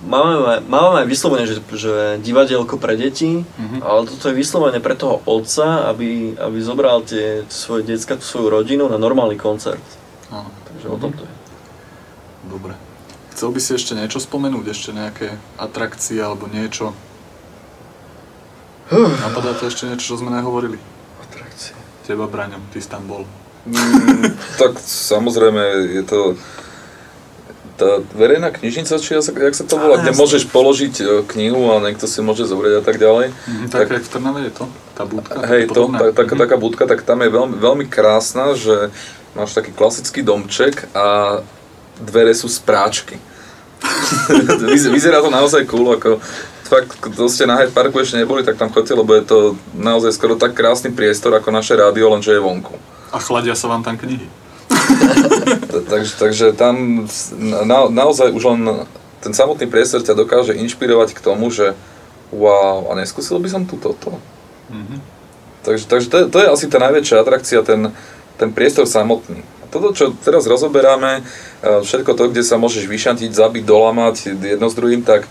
máme, máme aj vyslovene, že, že divadielko pre deti, mm-hmm. ale toto je vyslovene pre toho otca, aby, aby zobral tie svoje decka, tú svoju rodinu na normálny koncert. Áno. Takže mm-hmm. o tom to je. Dobre. Chcel by si ešte niečo spomenúť, ešte nejaké atrakcie alebo niečo, Napadá to ešte niečo, čo sme nehovorili? Atrakcie. Teba, Braňo, ty si tam bol. Mm, tak samozrejme je to tá verejná knižnica, či jak sa to volá, kde môžeš položiť e, knihu a niekto si môže zobrať a tak ďalej. Mm, tak, tak v Trnave je to, tá budka. Hej, to, tá, taká, taká budka, tak tam je veľmi, veľmi krásna, že máš taký klasický domček a dvere sú z práčky. Vyzerá to naozaj cool, ako fakt, kto ste na Hyde Parku ešte neboli, tak tam chodte, lebo je to naozaj skoro tak krásny priestor ako naše rádio, lenže je vonku. A chladia sa vám tam knihy. takže, takže tam na, naozaj už len ten samotný priestor ťa dokáže inšpirovať k tomu, že wow, a neskúsil by som tu toto. Mm-hmm. Takže, takže to, je, to je asi tá najväčšia atrakcia, ten, ten priestor samotný. A toto, čo teraz rozoberáme, všetko to, kde sa môžeš vyšantiť, zabiť, dolamať jedno s druhým, tak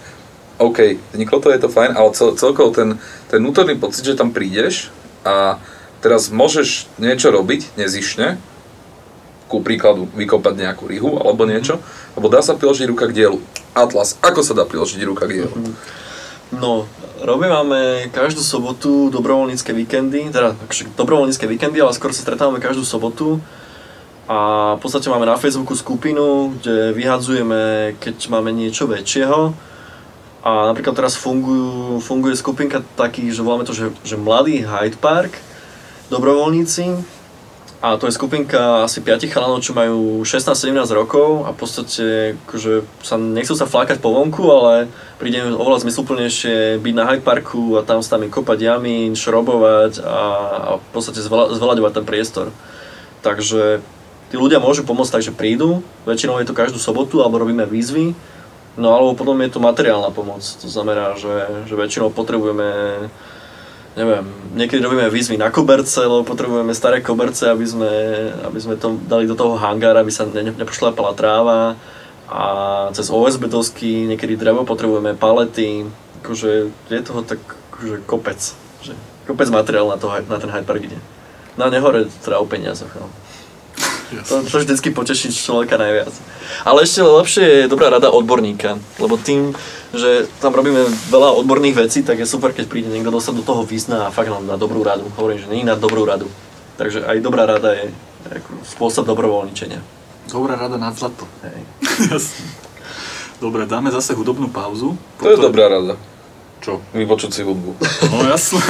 OK, vzniklo to, je to fajn, ale cel, celkovo ten, ten vnútorný pocit, že tam prídeš a teraz môžeš niečo robiť nezišne, ku príkladu vykopať nejakú rihu alebo niečo, lebo dá sa priložiť ruka k dielu. Atlas, ako sa dá priložiť ruka k dielu? No, robíme každú sobotu dobrovoľnícke víkendy, teda dobrovoľnícke víkendy, ale skôr sa stretávame každú sobotu a v podstate máme na Facebooku skupinu, kde vyhadzujeme, keď máme niečo väčšieho, a napríklad teraz fungujú, funguje skupinka takých, že voláme to, že, že mladý Hyde Park, dobrovoľníci. A to je skupinka asi 5 chalanov, čo majú 16-17 rokov a v podstate akože sa, nechcú sa flákať po vonku, ale príde im oveľa zmysluplnejšie byť na Hyde Parku a tam s nami kopať jamy, šrobovať a, a v podstate zvela, zvelaďovať ten priestor. Takže tí ľudia môžu pomôcť tak, že prídu, väčšinou je to každú sobotu alebo robíme výzvy, no alebo potom je to materiálna pomoc, to znamená, že, že väčšinou potrebujeme neviem, niekedy robíme výzvy na koberce, lebo potrebujeme staré koberce, aby sme, aby sme to dali do toho hangára, aby sa ne, nepošľapala tráva a cez OSB dosky, niekedy drevo potrebujeme palety, akože je toho tak akože kopec, že kopec materiál na, to, na ten Hyde Park ide. No nehore teda o peniazoch, no. To, to vždycky poteší človeka najviac. Ale ešte lepšie je dobrá rada odborníka, lebo tým, že tam robíme veľa odborných vecí, tak je super, keď príde niekto, kto sa do toho vyzná a fakt nám na dobrú radu. Hovorím, že nie na dobrú radu. Takže aj dobrá rada je ako spôsob dobrovoľničenia. Dobrá rada na zlato. Hej. Jasne. Dobre, dáme zase hudobnú pauzu. To je dobrá rada. Čo? Vypočuť si hudbu. No jasné.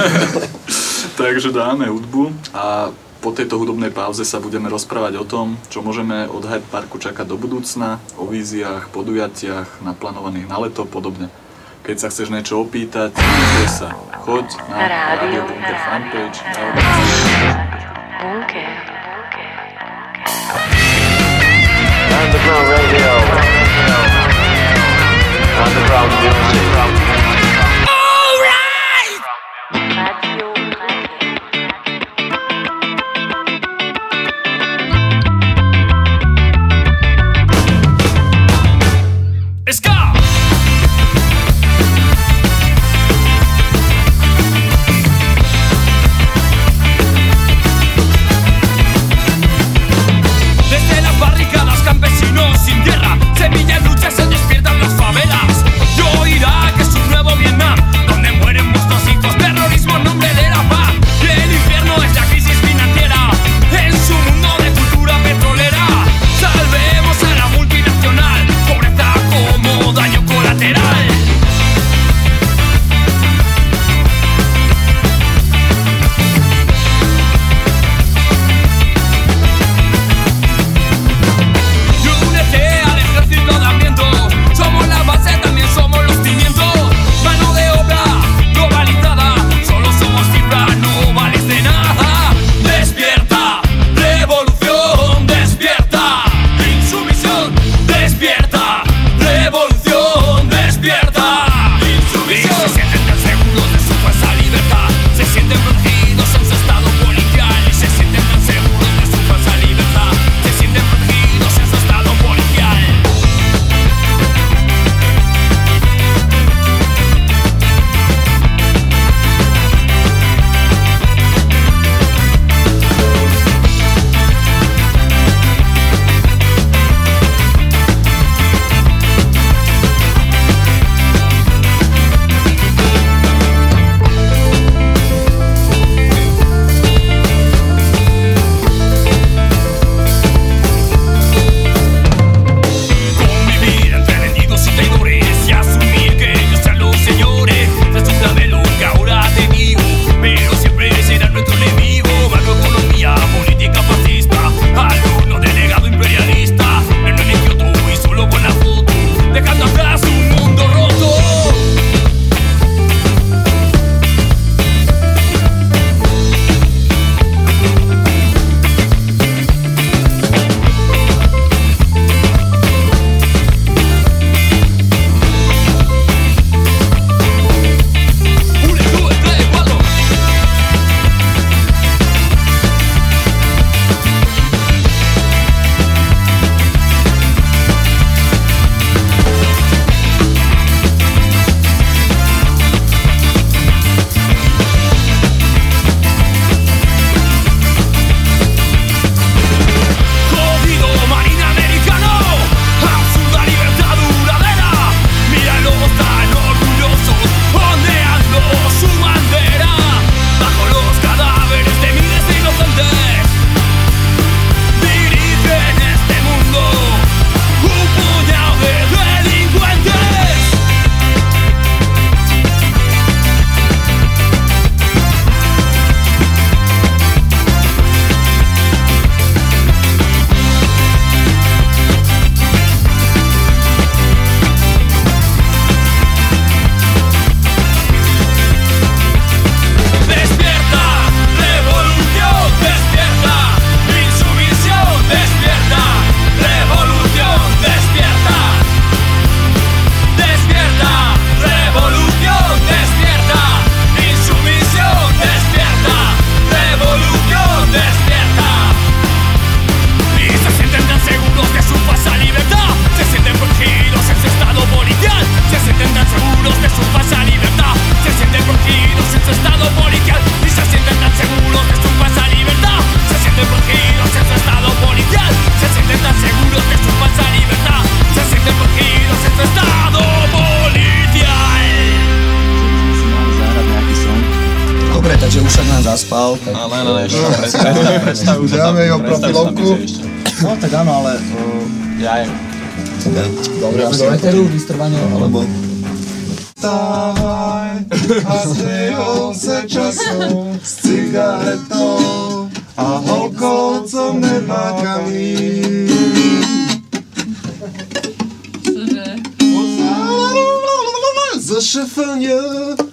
Takže dáme hudbu a po tejto hudobnej pauze sa budeme rozprávať o tom, čo môžeme od Hyde Parku čakať do budúcna, o víziách, podujatiach, naplánovaných na leto podobne. Keď sa chceš niečo opýtať, nepýtaj sa. Choď na Radio Bunker fanpage. Underground radio. Underground music. su estado policial y se sienten tan seguros de su falsa libertad. Se sienten protegidos en su estado policial, se sienten tan seguros de su falsa libertad. Se sienten protegidos en su estado policial. Dobre, takže už sa nám zaspal. Tak... Ale, ale, ešte predstavu, predstavu. Dáme jeho profilovku. No tak áno, ale... Uh, ja je. Dobre, Dobre, do eteru, vystrvanie, alebo... Vstávaj a zdejol se časom s cigaretou a holkou, co nemá kamín. Zašefania,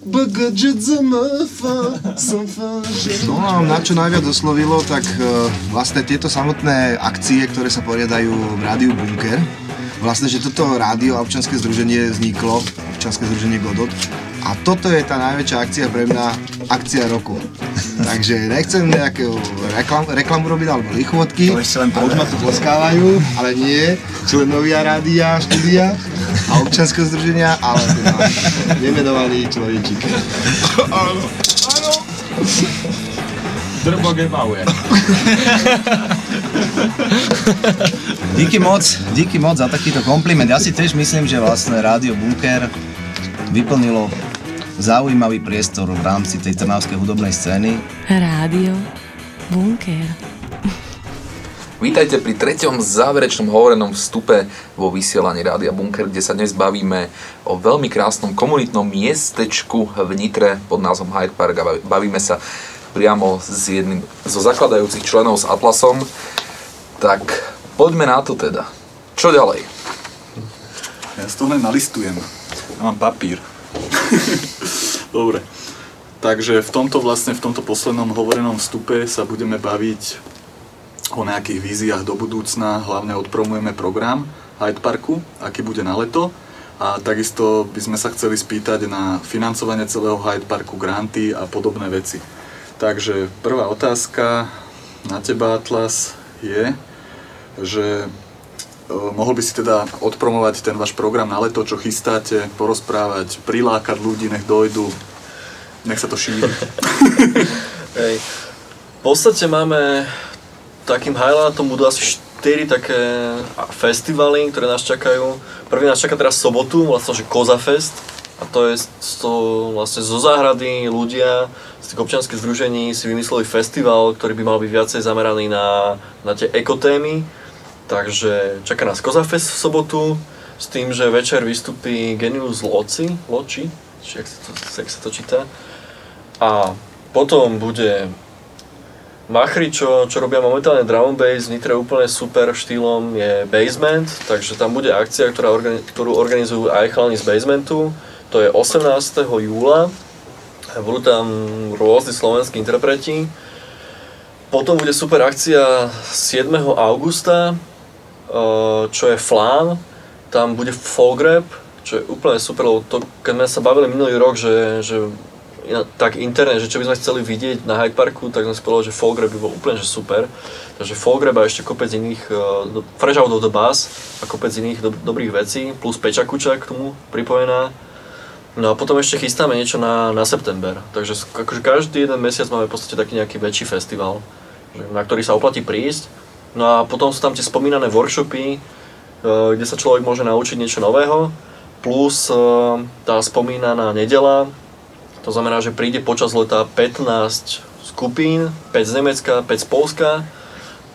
bagadžet za mafa, som No a na čo najviac oslovilo, tak e, vlastne tieto samotné akcie, ktoré sa poriadajú v rádiu Bunker, vlastne, že toto rádio a občanské združenie vzniklo, občanské združenie Godot, a toto je tá najväčšia akcia pre mňa, akcia roku. Takže nechcem nejakú reklam, reklamu robiť alebo lichvotky. Už ma tu tleskávajú, ale nie členovia rádia, štúdia a občanského združenia, ale teda nemenovaný človečík. Áno, áno. Drbo gebavuje. Díky moc, díky moc za takýto kompliment. Ja si tiež myslím, že vlastne Rádio Bunker vyplnilo zaujímavý priestor v rámci tej trnavskej hudobnej scény. Rádio Bunker. Vítajte pri treťom záverečnom hovorenom vstupe vo vysielaní Rádia Bunker, kde sa dnes bavíme o veľmi krásnom komunitnom miestečku v Nitre pod názvom Hyde Park a bavíme sa priamo s jedným zo zakladajúcich členov s Atlasom. Tak poďme na to teda. Čo ďalej? Ja si to len nalistujem. Ja mám papír. Dobre. Takže v tomto vlastne, v tomto poslednom hovorenom vstupe sa budeme baviť o nejakých víziách do budúcna, hlavne odpromujeme program Hyde Parku, aký bude na leto. A takisto by sme sa chceli spýtať na financovanie celého Hyde Parku, granty a podobné veci. Takže prvá otázka na teba, Atlas, je, že e, mohol by si teda odpromovať ten váš program na leto, čo chystáte, porozprávať, prilákať ľudí, nech dojdu, nech sa to šíri. Hej. V podstate máme takým highlightom budú asi 4 také festivaly, ktoré nás čakajú. Prvý nás čaká teraz sobotu, vlastne že Koza Fest. A to je to vlastne zo záhrady ľudia z tých občianských združení si vymysleli festival, ktorý by mal byť viacej zameraný na, na tie ekotémy. Takže čaká nás Koza Fest v sobotu s tým, že večer vystupí Genius Loci, Loči, či jak sa to, jak sa to číta. A potom bude Machri, čo, čo robia momentálne drum bass, v Nitre úplne super štýlom je Basement, takže tam bude akcia, ktorá organi- ktorú organizujú aj chalani z Basementu. To je 18. júla. Budú tam rôzni slovenskí interpreti. Potom bude super akcia 7. augusta, eh, čo je Flán. Tam bude folk čo je úplne super, lebo to, keď sme sa bavili minulý rok, že, že tak interne, že čo by sme chceli vidieť na Hyde Parku, tak si povedal, že folk by bol úplne že super. Takže folk rap a ešte kopec iných, uh, Fresh Out of the Bass a kopec iných do, dobrých vecí, plus Peča Kuča k tomu pripojená. No a potom ešte chystáme niečo na, na september, takže akože každý jeden mesiac máme v podstate taký nejaký väčší festival, na ktorý sa oplatí prísť. No a potom sú tam tie spomínané workshopy, uh, kde sa človek môže naučiť niečo nového, plus uh, tá spomínaná nedela, to znamená, že príde počas leta 15 skupín, 5 z Nemecka, 5 z Polska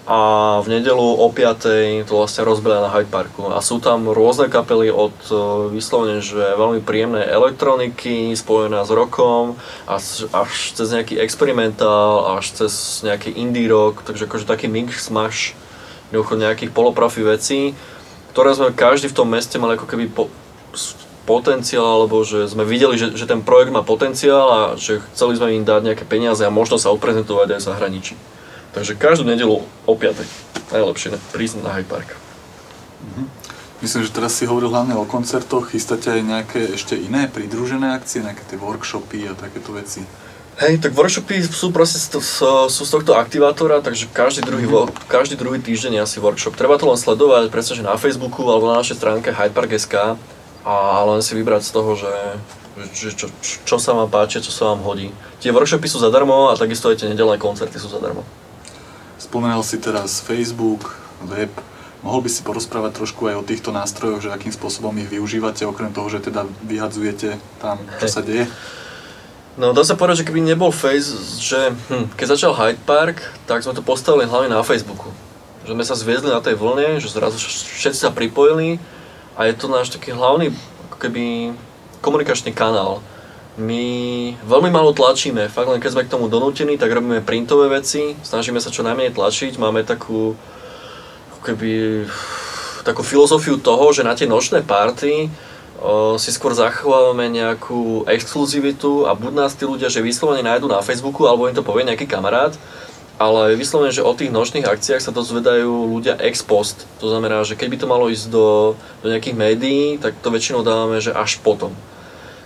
a v nedelu o 5. to vlastne rozbelia na Hyde Parku. A sú tam rôzne kapely od e, vyslovene, že veľmi príjemnej elektroniky spojená s rokom až, až cez nejaký experimentál, až cez nejaký indie rock, takže akože taký mix smash nejakých poloprofi vecí, ktoré sme každý v tom meste mali ako keby po, potenciál, alebo že sme videli, že, že ten projekt má potenciál a že chceli sme im dať nejaké peniaze a možno sa odprezentovať aj v zahraničí. Takže každú nedelu o 5. Najlepšie prísť na Hyde Park. Mhm. Myslím, že teraz si hovoril hlavne o koncertoch, chystáte aj nejaké ešte iné pridružené akcie, nejaké tie workshopy a takéto veci? Hej, tak workshopy sú proste z, sú z tohto aktivátora, takže každý druhý, mm-hmm. každý druhý týždeň je asi workshop. Treba to len sledovať, presne, že na Facebooku alebo na našej stránke hydepark.sk a len si vybrať z toho, že, že čo, čo sa vám páči, čo sa vám hodí. Tie workshopy sú zadarmo a takisto aj tie nedelné koncerty sú zadarmo. Spomenal si teraz Facebook, web. Mohol by si porozprávať trošku aj o týchto nástrojoch, že akým spôsobom ich využívate, okrem toho, že teda vyhadzujete tam, čo sa deje? No dá sa povedať, že keby nebol Face, že hm, keď začal Hyde Park, tak sme to postavili hlavne na Facebooku. Že sme sa zviezli na tej vlne, že zrazu všetci sa pripojili a je to náš taký hlavný keby komunikačný kanál. My veľmi málo tlačíme, fakt len keď sme k tomu donútení, tak robíme printové veci, snažíme sa čo najmenej tlačiť, máme takú keby takú filozofiu toho, že na tie nočné party o, si skôr zachovávame nejakú exkluzivitu a buď nás tí ľudia, že vyslovene nájdu na Facebooku, alebo im to povie nejaký kamarát, ale vyslovene, že o tých nočných akciách sa dozvedajú ľudia ex post. To znamená, že keď by to malo ísť do, do nejakých médií, tak to väčšinou dávame, že až potom.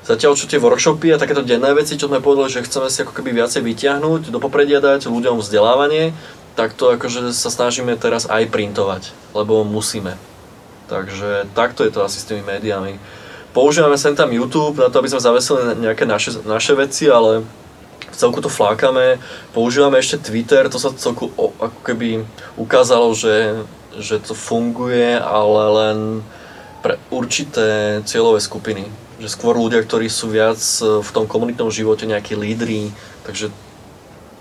Zatiaľ, čo tie workshopy a takéto denné veci, čo sme povedali, že chceme si ako keby viacej vyťahnuť, do popredia dať ľuďom vzdelávanie, tak to akože sa snažíme teraz aj printovať, lebo musíme. Takže takto je to asi s tými médiami. Používame sem tam YouTube na to, aby sme zavesili nejaké naše, naše veci, ale v celku to flákame. Používame ešte Twitter, to sa celku ako keby ukázalo, že, že to funguje, ale len pre určité cieľové skupiny. Že skôr ľudia, ktorí sú viac v tom komunitnom živote, nejakí lídri, takže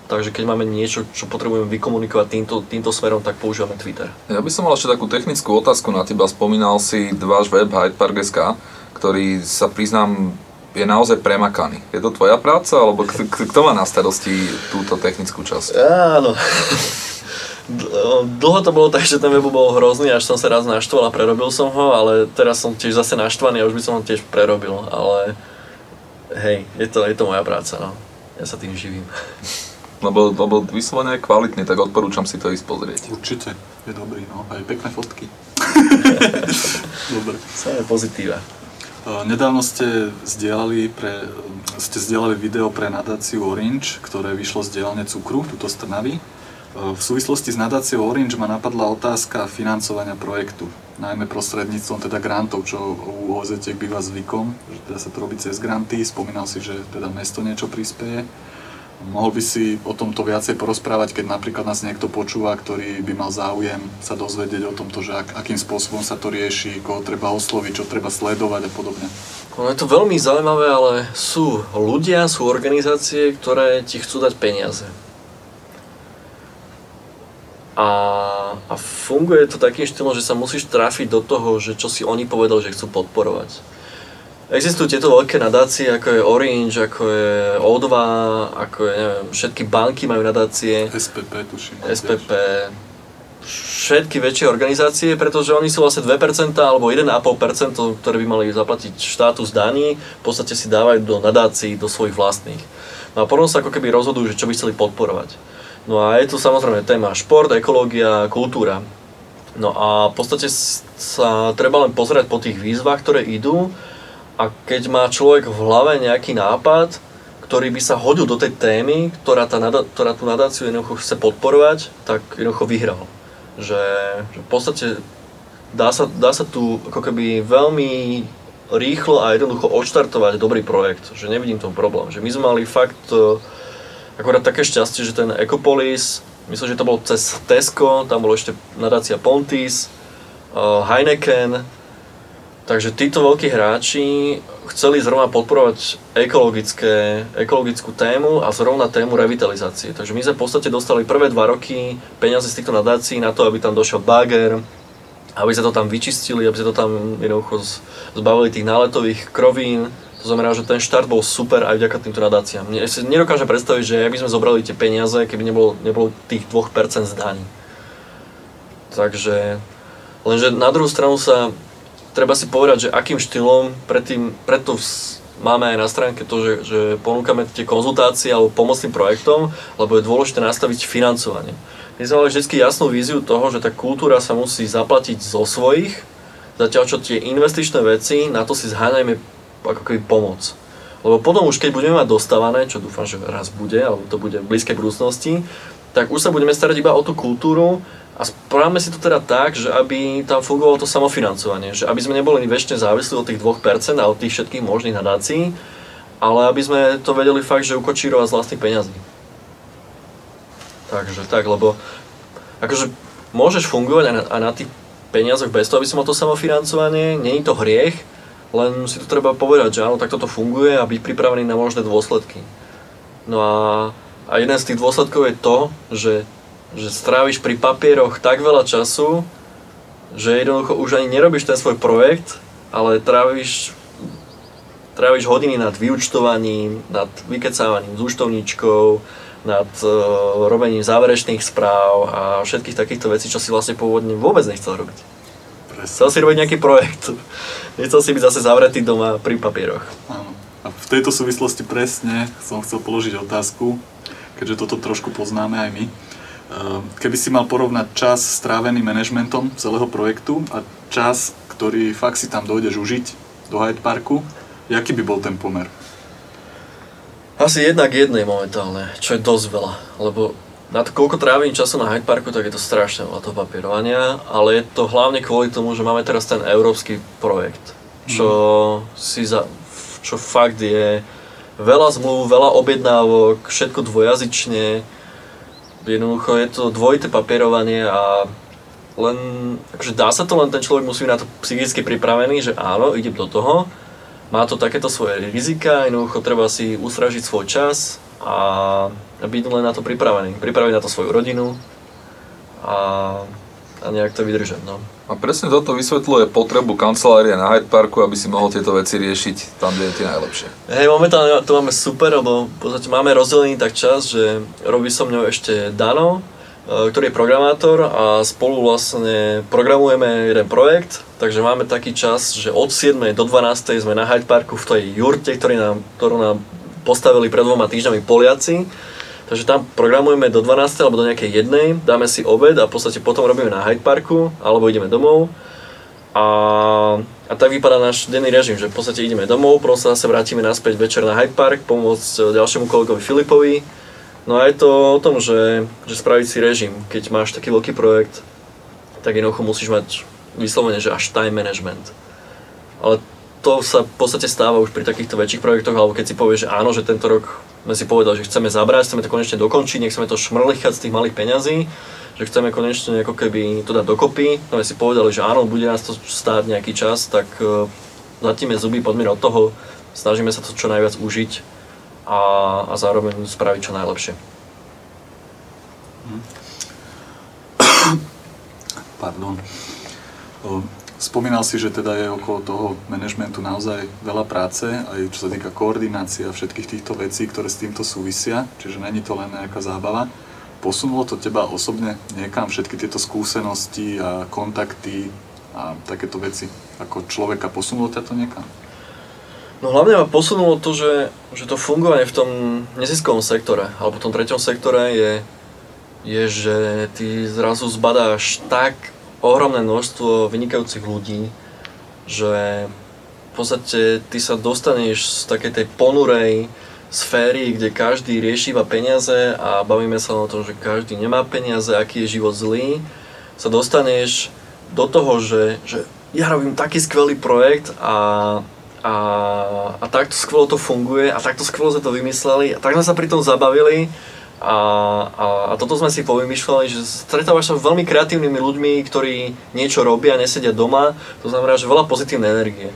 Takže keď máme niečo, čo potrebujeme vykomunikovať týmto, týmto smerom, tak používame Twitter. Ja by som mal ešte takú technickú otázku na teba. Spomínal si váš web Hydepark.sk, ktorý sa priznám je naozaj premakaný. Je to tvoja práca, alebo kto má na starosti túto technickú časť? Áno. Dlho to bolo tak, že ten web bol hrozný, až som sa raz naštval a prerobil som ho, ale teraz som tiež zase naštvaný a už by som ho tiež prerobil, ale hej, je to, je to moja práca, no. Ja sa tým živím. Lebo, lebo vyslovene je kvalitný, tak odporúčam si to ísť pozrieť. Určite, je dobrý, no. Aj pekné fotky. Dobre. Samé pozitíva. Uh, Nedávno ste zdieľali, pre, ste zdieľali video pre nadáciu Orange, ktoré vyšlo z dielne Cukru, tuto z Trnavy. V súvislosti s nadáciou Orange ma napadla otázka financovania projektu, najmä prostredníctvom teda grantov, čo u OZ býva zvykom, že teda sa to robí cez granty, spomínal si, že teda mesto niečo prispieje. Mohol by si o tomto viacej porozprávať, keď napríklad nás niekto počúva, ktorý by mal záujem sa dozvedieť o tomto, že ak, akým spôsobom sa to rieši, koho treba osloviť, čo treba sledovať a podobne. No je to veľmi zaujímavé, ale sú ľudia, sú organizácie, ktoré ti chcú dať peniaze. A, a funguje to takým štýlom, že sa musíš trafiť do toho, že čo si oni povedali, že chcú podporovať. Existujú tieto veľké nadácie, ako je Orange, ako je O2, ako je, neviem, všetky banky majú nadácie. SPP, tuším. SPP, všetky väčšie organizácie, pretože oni sú vlastne 2% alebo 1,5%, ktoré by mali zaplatiť štátu z daní, v podstate si dávajú do nadácií, do svojich vlastných. No a potom sa ako keby rozhodujú, že čo by chceli podporovať. No a je tu samozrejme téma šport, ekológia, kultúra. No a v podstate sa treba len pozerať po tých výzvach, ktoré idú a keď má človek v hlave nejaký nápad, ktorý by sa hodil do tej témy, ktorá, tá, ktorá tú nadáciu jednoducho chce podporovať, tak jednoducho vyhral. Že, že v podstate dá sa, dá sa tu ako keby veľmi rýchlo a jednoducho odštartovať dobrý projekt, že nevidím tomu problém. Že my sme mali fakt akorát také šťastie, že ten Ecopolis, myslím, že to bol cez Tesco, tam bolo ešte nadácia Pontis, e, Heineken, Takže títo veľkí hráči chceli zrovna podporovať ekologické, ekologickú tému a zrovna tému revitalizácie. Takže my sme v podstate dostali prvé dva roky peniaze z týchto nadácií na to, aby tam došiel bager, aby sa to tam vyčistili, aby sa to tam jednoducho zbavili tých náletových krovín. To znamená, že ten štart bol super aj vďaka týmto nadáciám. Ja si nedokážem predstaviť, že ak by sme zobrali tie peniaze, keby nebolo, nebolo tých 2% z daní. Takže, lenže na druhú stranu sa treba si povedať, že akým štýlom, predtým, preto máme aj na stránke to, že, že ponúkame tie konzultácie alebo pomocným projektom, lebo je dôležité nastaviť financovanie. My sme mali vždy jasnú víziu toho, že tá kultúra sa musí zaplatiť zo svojich, zatiaľ čo tie investičné veci, na to si zháňajme ako keby pomoc. Lebo potom už keď budeme mať dostávané, čo dúfam, že raz bude, alebo to bude v blízkej budúcnosti, tak už sa budeme starať iba o tú kultúru a správame si to teda tak, že aby tam fungovalo to samofinancovanie, že aby sme neboli väčšine závislí od tých 2% a od tých všetkých možných nadácií, ale aby sme to vedeli fakt, že ukočírovať z vlastných peňazí. Takže tak, lebo akože môžeš fungovať aj na, aj na tých peniazoch bez toho, aby si mal to samofinancovanie, není to hriech, Len si to treba povedať, že áno, tak toto funguje a byť pripravený na možné dôsledky. No a, a jeden z tých dôsledkov je to, že, že stráviš pri papieroch tak veľa času, že jednoducho už ani nerobíš ten svoj projekt, ale tráviš, tráviš hodiny nad vyučtovaním, nad vykecávaním s účtovníčkou, nad uh, robením záverečných správ a všetkých takýchto vecí, čo si vlastne pôvodne vôbec nechcel robiť. Chcel si robiť nejaký projekt. Nechcel si byť zase zavretý doma pri papieroch. Áno. A v tejto súvislosti presne som chcel položiť otázku, keďže toto trošku poznáme aj my. Ehm, Keby si mal porovnať čas strávený manažmentom celého projektu a čas, ktorý fakt si tam dojdeš užiť do Hyde Parku, jaký by bol ten pomer? Asi jednak jednej momentálne, čo je dosť veľa, lebo na to, koľko trávim času na Hyde Parku, tak je to strašne veľa toho papierovania, ale je to hlavne kvôli tomu, že máme teraz ten európsky projekt, čo si za, čo fakt je veľa zmluv, veľa objednávok, všetko dvojazyčne, jednoducho je to dvojité papierovanie a len, akože dá sa to, len ten človek musí byť na to psychicky pripravený, že áno, idem do toho, má to takéto svoje rizika, jednoducho treba si ustražiť svoj čas a byť len na to pripravený. Pripraviť na to svoju rodinu a, a nejak to vydržať. No. A presne toto vysvetľuje potrebu kancelárie na Hyde Parku, aby si mohol tieto veci riešiť tam, kde je tie najlepšie. Hej, momentálne to máme super, lebo v podstate máme rozdelený tak čas, že robí so mňou ešte Dano, e, ktorý je programátor a spolu vlastne programujeme jeden projekt, takže máme taký čas, že od 7. do 12. sme na Hyde Parku v tej jurte, ktorý nám, ktorú nám postavili pred dvoma týždňami Poliaci. Takže tam programujeme do 12. alebo do nejakej jednej, dáme si obed a v podstate potom robíme na Hyde Parku, alebo ideme domov. A, a tak vypadá náš denný režim, že v podstate ideme domov, potom sa zase vrátime naspäť večer na Hyde Park, pomôcť e, ďalšiemu kolegovi Filipovi. No a je to o tom, že, že spraviť si režim. Keď máš taký veľký projekt, tak jednoducho musíš mať vyslovene, že až time management. Ale to sa v podstate stáva už pri takýchto väčších projektoch, alebo keď si povieš, že áno, že tento rok sme si povedali, že chceme zabrať, chceme to konečne dokončiť, nechceme to šmrlichať z tých malých peňazí, že chceme konečne ako keby to dať dokopy, no my si povedali, že áno, bude nás to stáť nejaký čas, tak uh, zatíme zuby, poďme od toho, snažíme sa to čo najviac užiť a, a zároveň spraviť čo najlepšie. Pardon. O, Spomínal si, že teda je okolo toho manažmentu naozaj veľa práce, aj čo sa týka koordinácie a všetkých týchto vecí, ktoré s týmto súvisia, čiže není to len nejaká zábava. Posunulo to teba osobne niekam, všetky tieto skúsenosti a kontakty a takéto veci ako človeka, posunulo ťa to niekam? No hlavne ma posunulo to, že, že to fungovanie v tom neziskovom sektore, alebo v tom treťom sektore je, je, že ty zrazu zbadáš tak ohromné množstvo vynikajúcich ľudí, že v podstate ty sa dostaneš z takej tej ponurej sféry, kde každý rieši iba peniaze a bavíme sa o tom, že každý nemá peniaze, aký je život zlý, sa dostaneš do toho, že, že ja robím taký skvelý projekt a, a, a takto skvelo to funguje a takto skvelo sme to vymysleli a tak sme sa pri tom zabavili a, a, a toto sme si povymýšľali, že stretávaš sa s veľmi kreatívnymi ľuďmi, ktorí niečo robia, nesedia doma, to znamená, že veľa pozitívnej energie.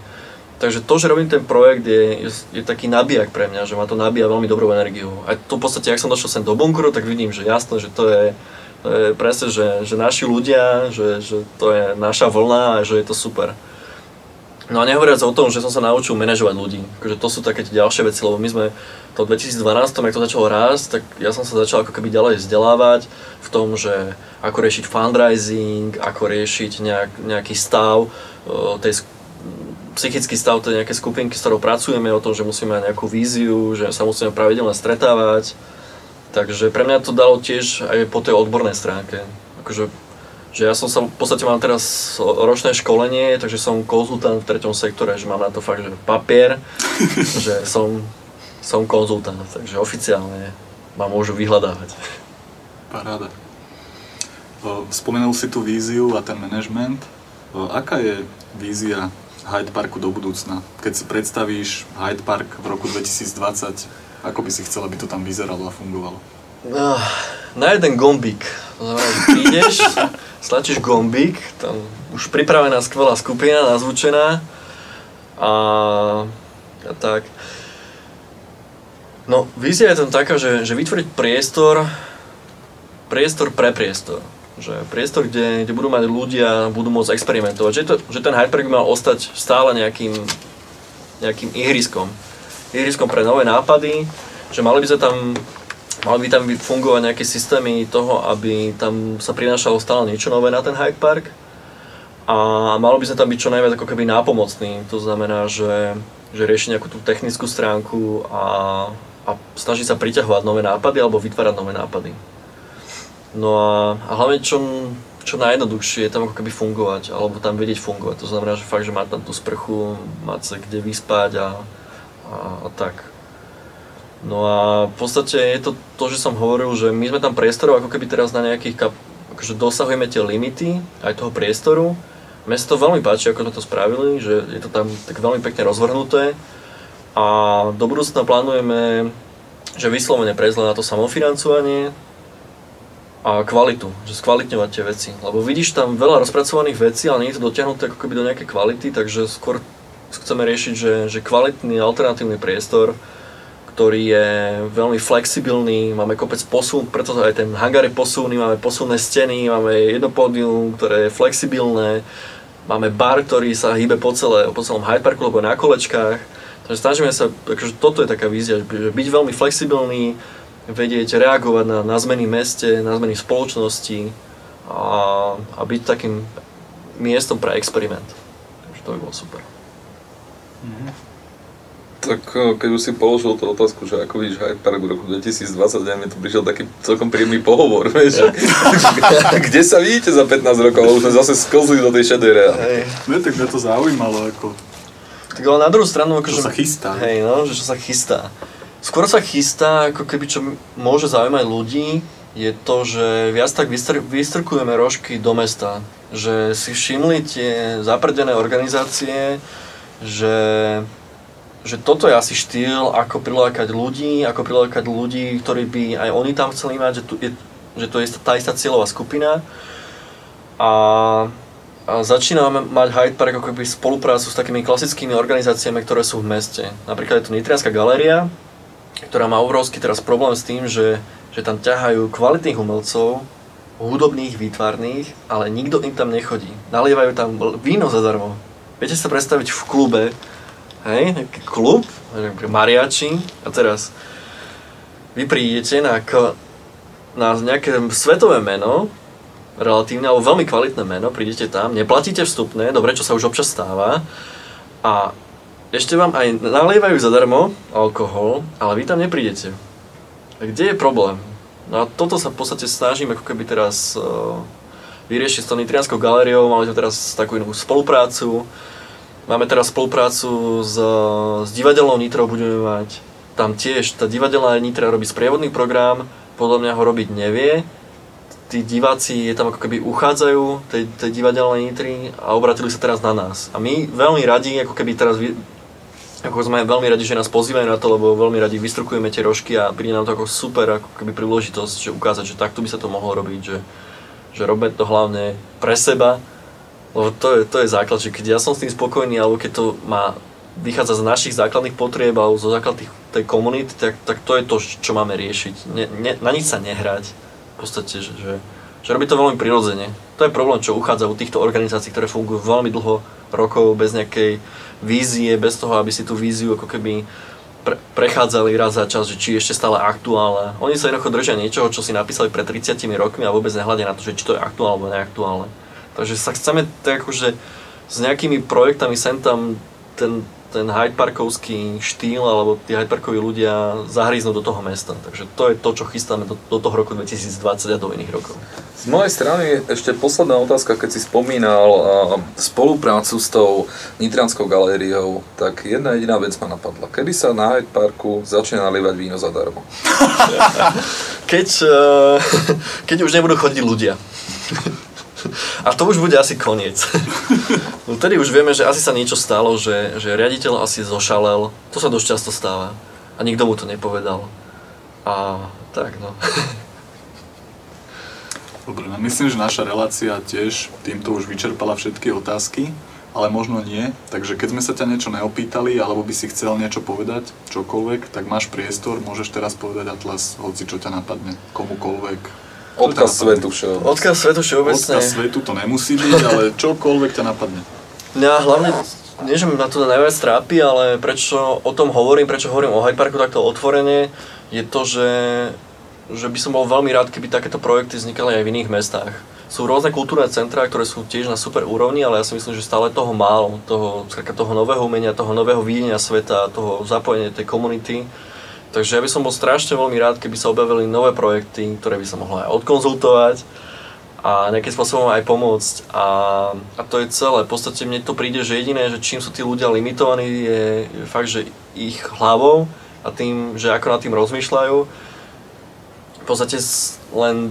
Takže to, že robím ten projekt, je, je, je taký nabíjak pre mňa, že ma to nabíja veľmi dobrou energiou. A to v podstate, ak som došiel sem do bunkru, tak vidím, že jasné, že to je, to je presne, že, že naši ľudia, že, že to je naša vlna a že je to super. No a nehovoriac o tom, že som sa naučil manažovať ľudí. Akože to sú také tie ďalšie veci, lebo my sme to v 2012, ak to začalo rásť, tak ja som sa začal ako keby ďalej vzdelávať v tom, že ako riešiť fundraising, ako riešiť nejak, nejaký stav, tej, psychický stav tej nejakej skupinky, s ktorou pracujeme, o tom, že musíme mať nejakú víziu, že sa musíme pravidelne stretávať. Takže pre mňa to dalo tiež aj po tej odbornej stránke. Akože že ja som sa, v podstate mám teraz ročné školenie, takže som konzultant v treťom sektore, že mám na to fakt, že papier, že som, som konzultant, takže oficiálne ma môžu vyhľadávať. Paráda. Spomenul si tú víziu a ten management. Aká je vízia Hyde Parku do budúcna? Keď si predstavíš Hyde Park v roku 2020, ako by si chcel, aby to tam vyzeralo a fungovalo? Na jeden gombík. To znamená, že prídeš, stlačíš gombík, tam už pripravená skvelá skupina, nazvučená A, a tak. No, vízia je tam taká, že, že vytvoriť priestor, priestor pre priestor. Že priestor, kde, kde budú mať ľudia, budú môcť experimentovať. Že, to, že ten by mal ostať stále nejakým, nejakým ihriskom. Ihriskom pre nové nápady, že mali by sa tam Mali by tam fungovať nejaké systémy toho, aby tam sa prinášalo stále niečo nové na ten Hyde Park a malo by sa tam byť čo najviac ako keby nápomocný. To znamená, že, že rieši nejakú tú technickú stránku a, a snaží sa priťahovať nové nápady alebo vytvárať nové nápady. No a, a hlavne čo, čo najjednoduchšie je tam ako keby fungovať, alebo tam vedieť fungovať. To znamená, že fakt, že mať tam tú sprchu, mať sa kde vyspať a, a, a tak. No a v podstate je to to, že som hovoril, že my sme tam priestorov ako keby teraz na nejakých, kap- akože dosahujeme tie limity aj toho priestoru. Mne sa to veľmi páči, ako sme to spravili, že je to tam tak veľmi pekne rozvrhnuté a do budúcna plánujeme, že vyslovene prejsť na to samofinancovanie a kvalitu, že skvalitňovať tie veci. Lebo vidíš tam veľa rozpracovaných vecí, ale nie je to dotiahnuté ako keby do nejakej kvality, takže skôr chceme riešiť, že, že kvalitný alternatívny priestor, ktorý je veľmi flexibilný, máme kopec posun, preto aj ten hangár je posunný, máme posunné steny, máme jedno pódium, ktoré je flexibilné, máme bar, ktorý sa hýbe po, celé, po celom Hyde Parku, alebo na kolečkách. Takže snažíme sa, akože toto je taká vízia, že byť veľmi flexibilný, vedieť reagovať na, na zmeny meste, na zmeny spoločnosti a, a byť takým miestom pre experiment. Takže to by bolo super. Mm-hmm. Tak eh, keď už si položil tú otázku, že ako vidíš Hyde Park v roku 2020, mi to prišiel taký celkom príjemný pohovor, vieš, kde sa vidíte za 15 rokov, ale už sme zase sklzli do tej šedej. Hej, no tak mňa to zaujímalo, ako... Tak ale na druhú stranu, akože... Čo sa chystá. Hej, no, že čo sa chystá. Skôr sa chystá, ako keby čo môže zaujímať ľudí, je to, že viac tak vystr- vystrkujeme rožky do mesta. Že si všimli tie zaprdené organizácie, že že toto je asi štýl, ako prilákať ľudí, ako prilákať ľudí, ktorí by aj oni tam chceli mať, že, tu je, že to je tá istá cieľová skupina. A, a začíname mať Hyde Park ako keby spoluprácu s takými klasickými organizáciami, ktoré sú v meste. Napríklad je tu Nitrianská galéria, ktorá má obrovský teraz problém s tým, že, že tam ťahajú kvalitných umelcov, hudobných, výtvarných, ale nikto im tam nechodí. Nalievajú tam víno zadarmo. Viete sa predstaviť v klube, hej, nejaký klub, mariači a teraz vy prídete na, na nejaké svetové meno, relatívne, alebo veľmi kvalitné meno, prídete tam, neplatíte vstupné, dobre, čo sa už občas stáva, a ešte vám aj nalievajú zadarmo alkohol, ale vy tam neprídete. A kde je problém? No a toto sa v podstate snažím ako keby teraz uh, vyriešiť s tou Nitrianskou galériou, mali sme teraz takú inú spoluprácu, Máme teraz spoluprácu s, s divadelnou Nitrou, budeme mať tam tiež, tá divadelná Nitra robí sprievodný program, podľa mňa ho robiť nevie. Tí diváci je tam ako keby uchádzajú tej, tej divadelnej Nitry a obratili sa teraz na nás. A my veľmi radi, ako keby teraz ako sme veľmi radi, že nás pozývajú na to, lebo veľmi radi vystrukujeme tie rožky a príde nám to ako super ako keby príležitosť, že ukázať, že takto by sa to mohlo robiť, že, že robíme to hlavne pre seba, lebo to je, to je základ, že keď ja som s tým spokojný, alebo keď to má vychádza z našich základných potrieb alebo zo základných tej komunity, tak, tak to je to, čo máme riešiť. Ne, ne, na nič sa nehrať. V podstate, že, že, že robí to veľmi prirodzene. To je problém, čo uchádza u týchto organizácií, ktoré fungujú veľmi dlho rokov bez nejakej vízie, bez toho, aby si tú víziu ako keby pre, prechádzali raz za čas, že či ešte stále aktuálne. Oni sa jednoducho držia niečoho, čo si napísali pred 30 rokmi a vôbec nehľadia na to, že či to je aktuálne alebo neaktuálne. Takže sa chceme tak akože s nejakými projektami sem tam ten, ten Hyde Parkovský štýl alebo tí Hyde Parkoví ľudia zahríznú do toho mesta. Takže to je to, čo chystáme do, do toho roku 2020 a do iných rokov. Z mojej strany ešte posledná otázka, keď si spomínal uh, spoluprácu s tou Nitranskou galériou, tak jedna jediná vec ma napadla. Kedy sa na Hyde Parku začne nalievať víno zadarmo? keď, uh, keď už nebudú chodiť ľudia. A to už bude asi koniec. no tedy už vieme, že asi sa niečo stalo, že, že riaditeľ asi zošalel. To sa dosť často stáva. A nikto mu to nepovedal. A tak no. Dobre, no myslím, že naša relácia tiež týmto už vyčerpala všetky otázky. ale možno nie. Takže keď sme sa ťa niečo neopýtali, alebo by si chcel niečo povedať, čokoľvek, tak máš priestor, môžeš teraz povedať Atlas, hoci čo ťa napadne, komukoľvek. Odkaz svetu všeobecne. Odkaz svetu všeobecne. Odkaz svetu to nemusí byť, ale čokoľvek ťa napadne. Mňa hlavne, nie že ma to najviac trápi, ale prečo o tom hovorím, prečo hovorím o Hyde Parku takto otvorene, je to, že, že by som bol veľmi rád, keby takéto projekty vznikali aj v iných mestách. Sú rôzne kultúrne centrá, ktoré sú tiež na super úrovni, ale ja si myslím, že stále toho málo, toho, toho nového umenia, toho nového videnia sveta, toho zapojenia tej komunity. Takže ja by som bol strašne veľmi rád, keby sa objavili nové projekty, ktoré by sa mohlo aj odkonzultovať a nejakým spôsobom aj pomôcť. A, a to je celé. V podstate mne to príde, že jediné, že čím sú tí ľudia limitovaní, je, fakt, že ich hlavou a tým, že ako nad tým rozmýšľajú. V podstate len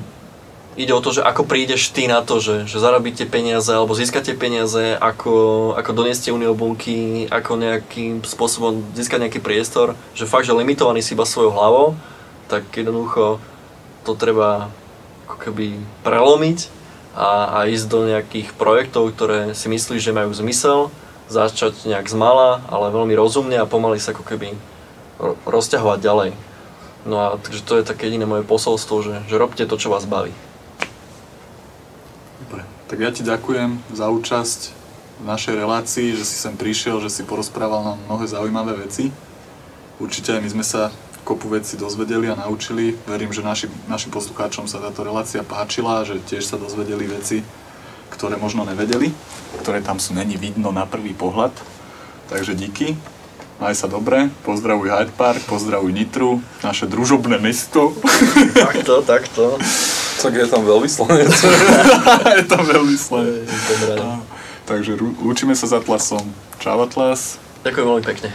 ide o to, že ako prídeš ty na to, že, že zarobíte peniaze alebo získate peniaze, ako, ako donieste uniobunky, ako nejakým spôsobom získať nejaký priestor, že fakt, že limitovaný si iba svojou hlavou, tak jednoducho to treba ako keby prelomiť a, a ísť do nejakých projektov, ktoré si myslíš, že majú zmysel, začať nejak z mala, ale veľmi rozumne a pomaly sa ako keby ro- rozťahovať ďalej. No a takže to je také jediné moje posolstvo, že, že robte to, čo vás baví. Tak ja ti ďakujem za účasť v našej relácii, že si sem prišiel, že si porozprával nám mnohé zaujímavé veci. Určite aj my sme sa kopu veci dozvedeli a naučili. Verím, že naši, našim poslucháčom sa táto relácia páčila, že tiež sa dozvedeli veci, ktoré možno nevedeli, ktoré tam sú není vidno na prvý pohľad. Takže díky. Maj sa dobre, pozdravuj Hyde Park, pozdravuj Nitru, naše družobné mesto. Takto, takto. Tak je tam veľvyslanec. je tam veľvyslanec. Takže lúčime sa s Atlasom. Čau Atlas. Ďakujem veľmi pekne.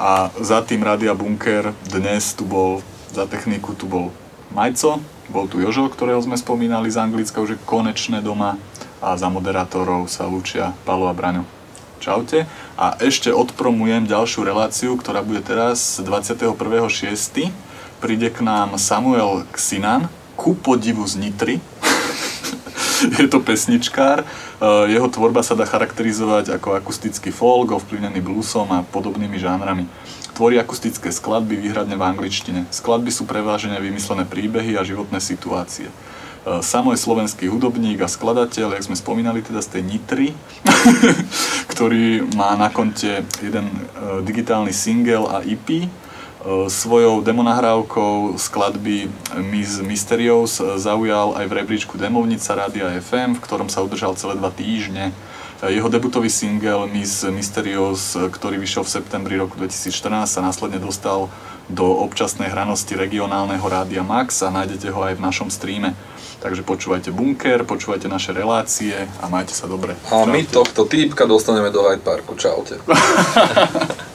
A za tým Radia Bunker dnes tu bol, za techniku tu bol Majco, bol tu Jožo, ktorého sme spomínali z Anglicka, už je konečné doma a za moderátorov sa lúčia Palo a Braňo. Čaute. A ešte odpromujem ďalšiu reláciu, ktorá bude teraz 21.6. Príde k nám Samuel Ksinan, ku podivu z Nitry. je to pesničkár. Eh, Jeho tvorba sa dá charakterizovať ako akustický folk, ovplyvnený bluesom a podobnými žánrami. Tvorí akustické skladby výhradne v angličtine. Skladby sú prevážene vymyslené príbehy a životné situácie. Eh, Samo je slovenský hudobník a skladateľ, jak sme spomínali teda z tej Nitry, ktorý má na konte jeden eh, digitálny single a EP, svojou demonahrávkou skladby Miss Mysterious e, zaujal aj v rebríčku Demovnica Rádia FM, v ktorom sa udržal celé dva týždne. E, Jeho debutový single Miss Mysterious, e, ktorý vyšiel v septembri roku 2014, sa následne dostal do občasnej hranosti regionálneho rádia Max a nájdete ho aj v našom streame. Takže počúvajte Bunker, počúvajte naše relácie a majte sa dobre. A my tohto týpka dostaneme do Hyde Parku. Čaute.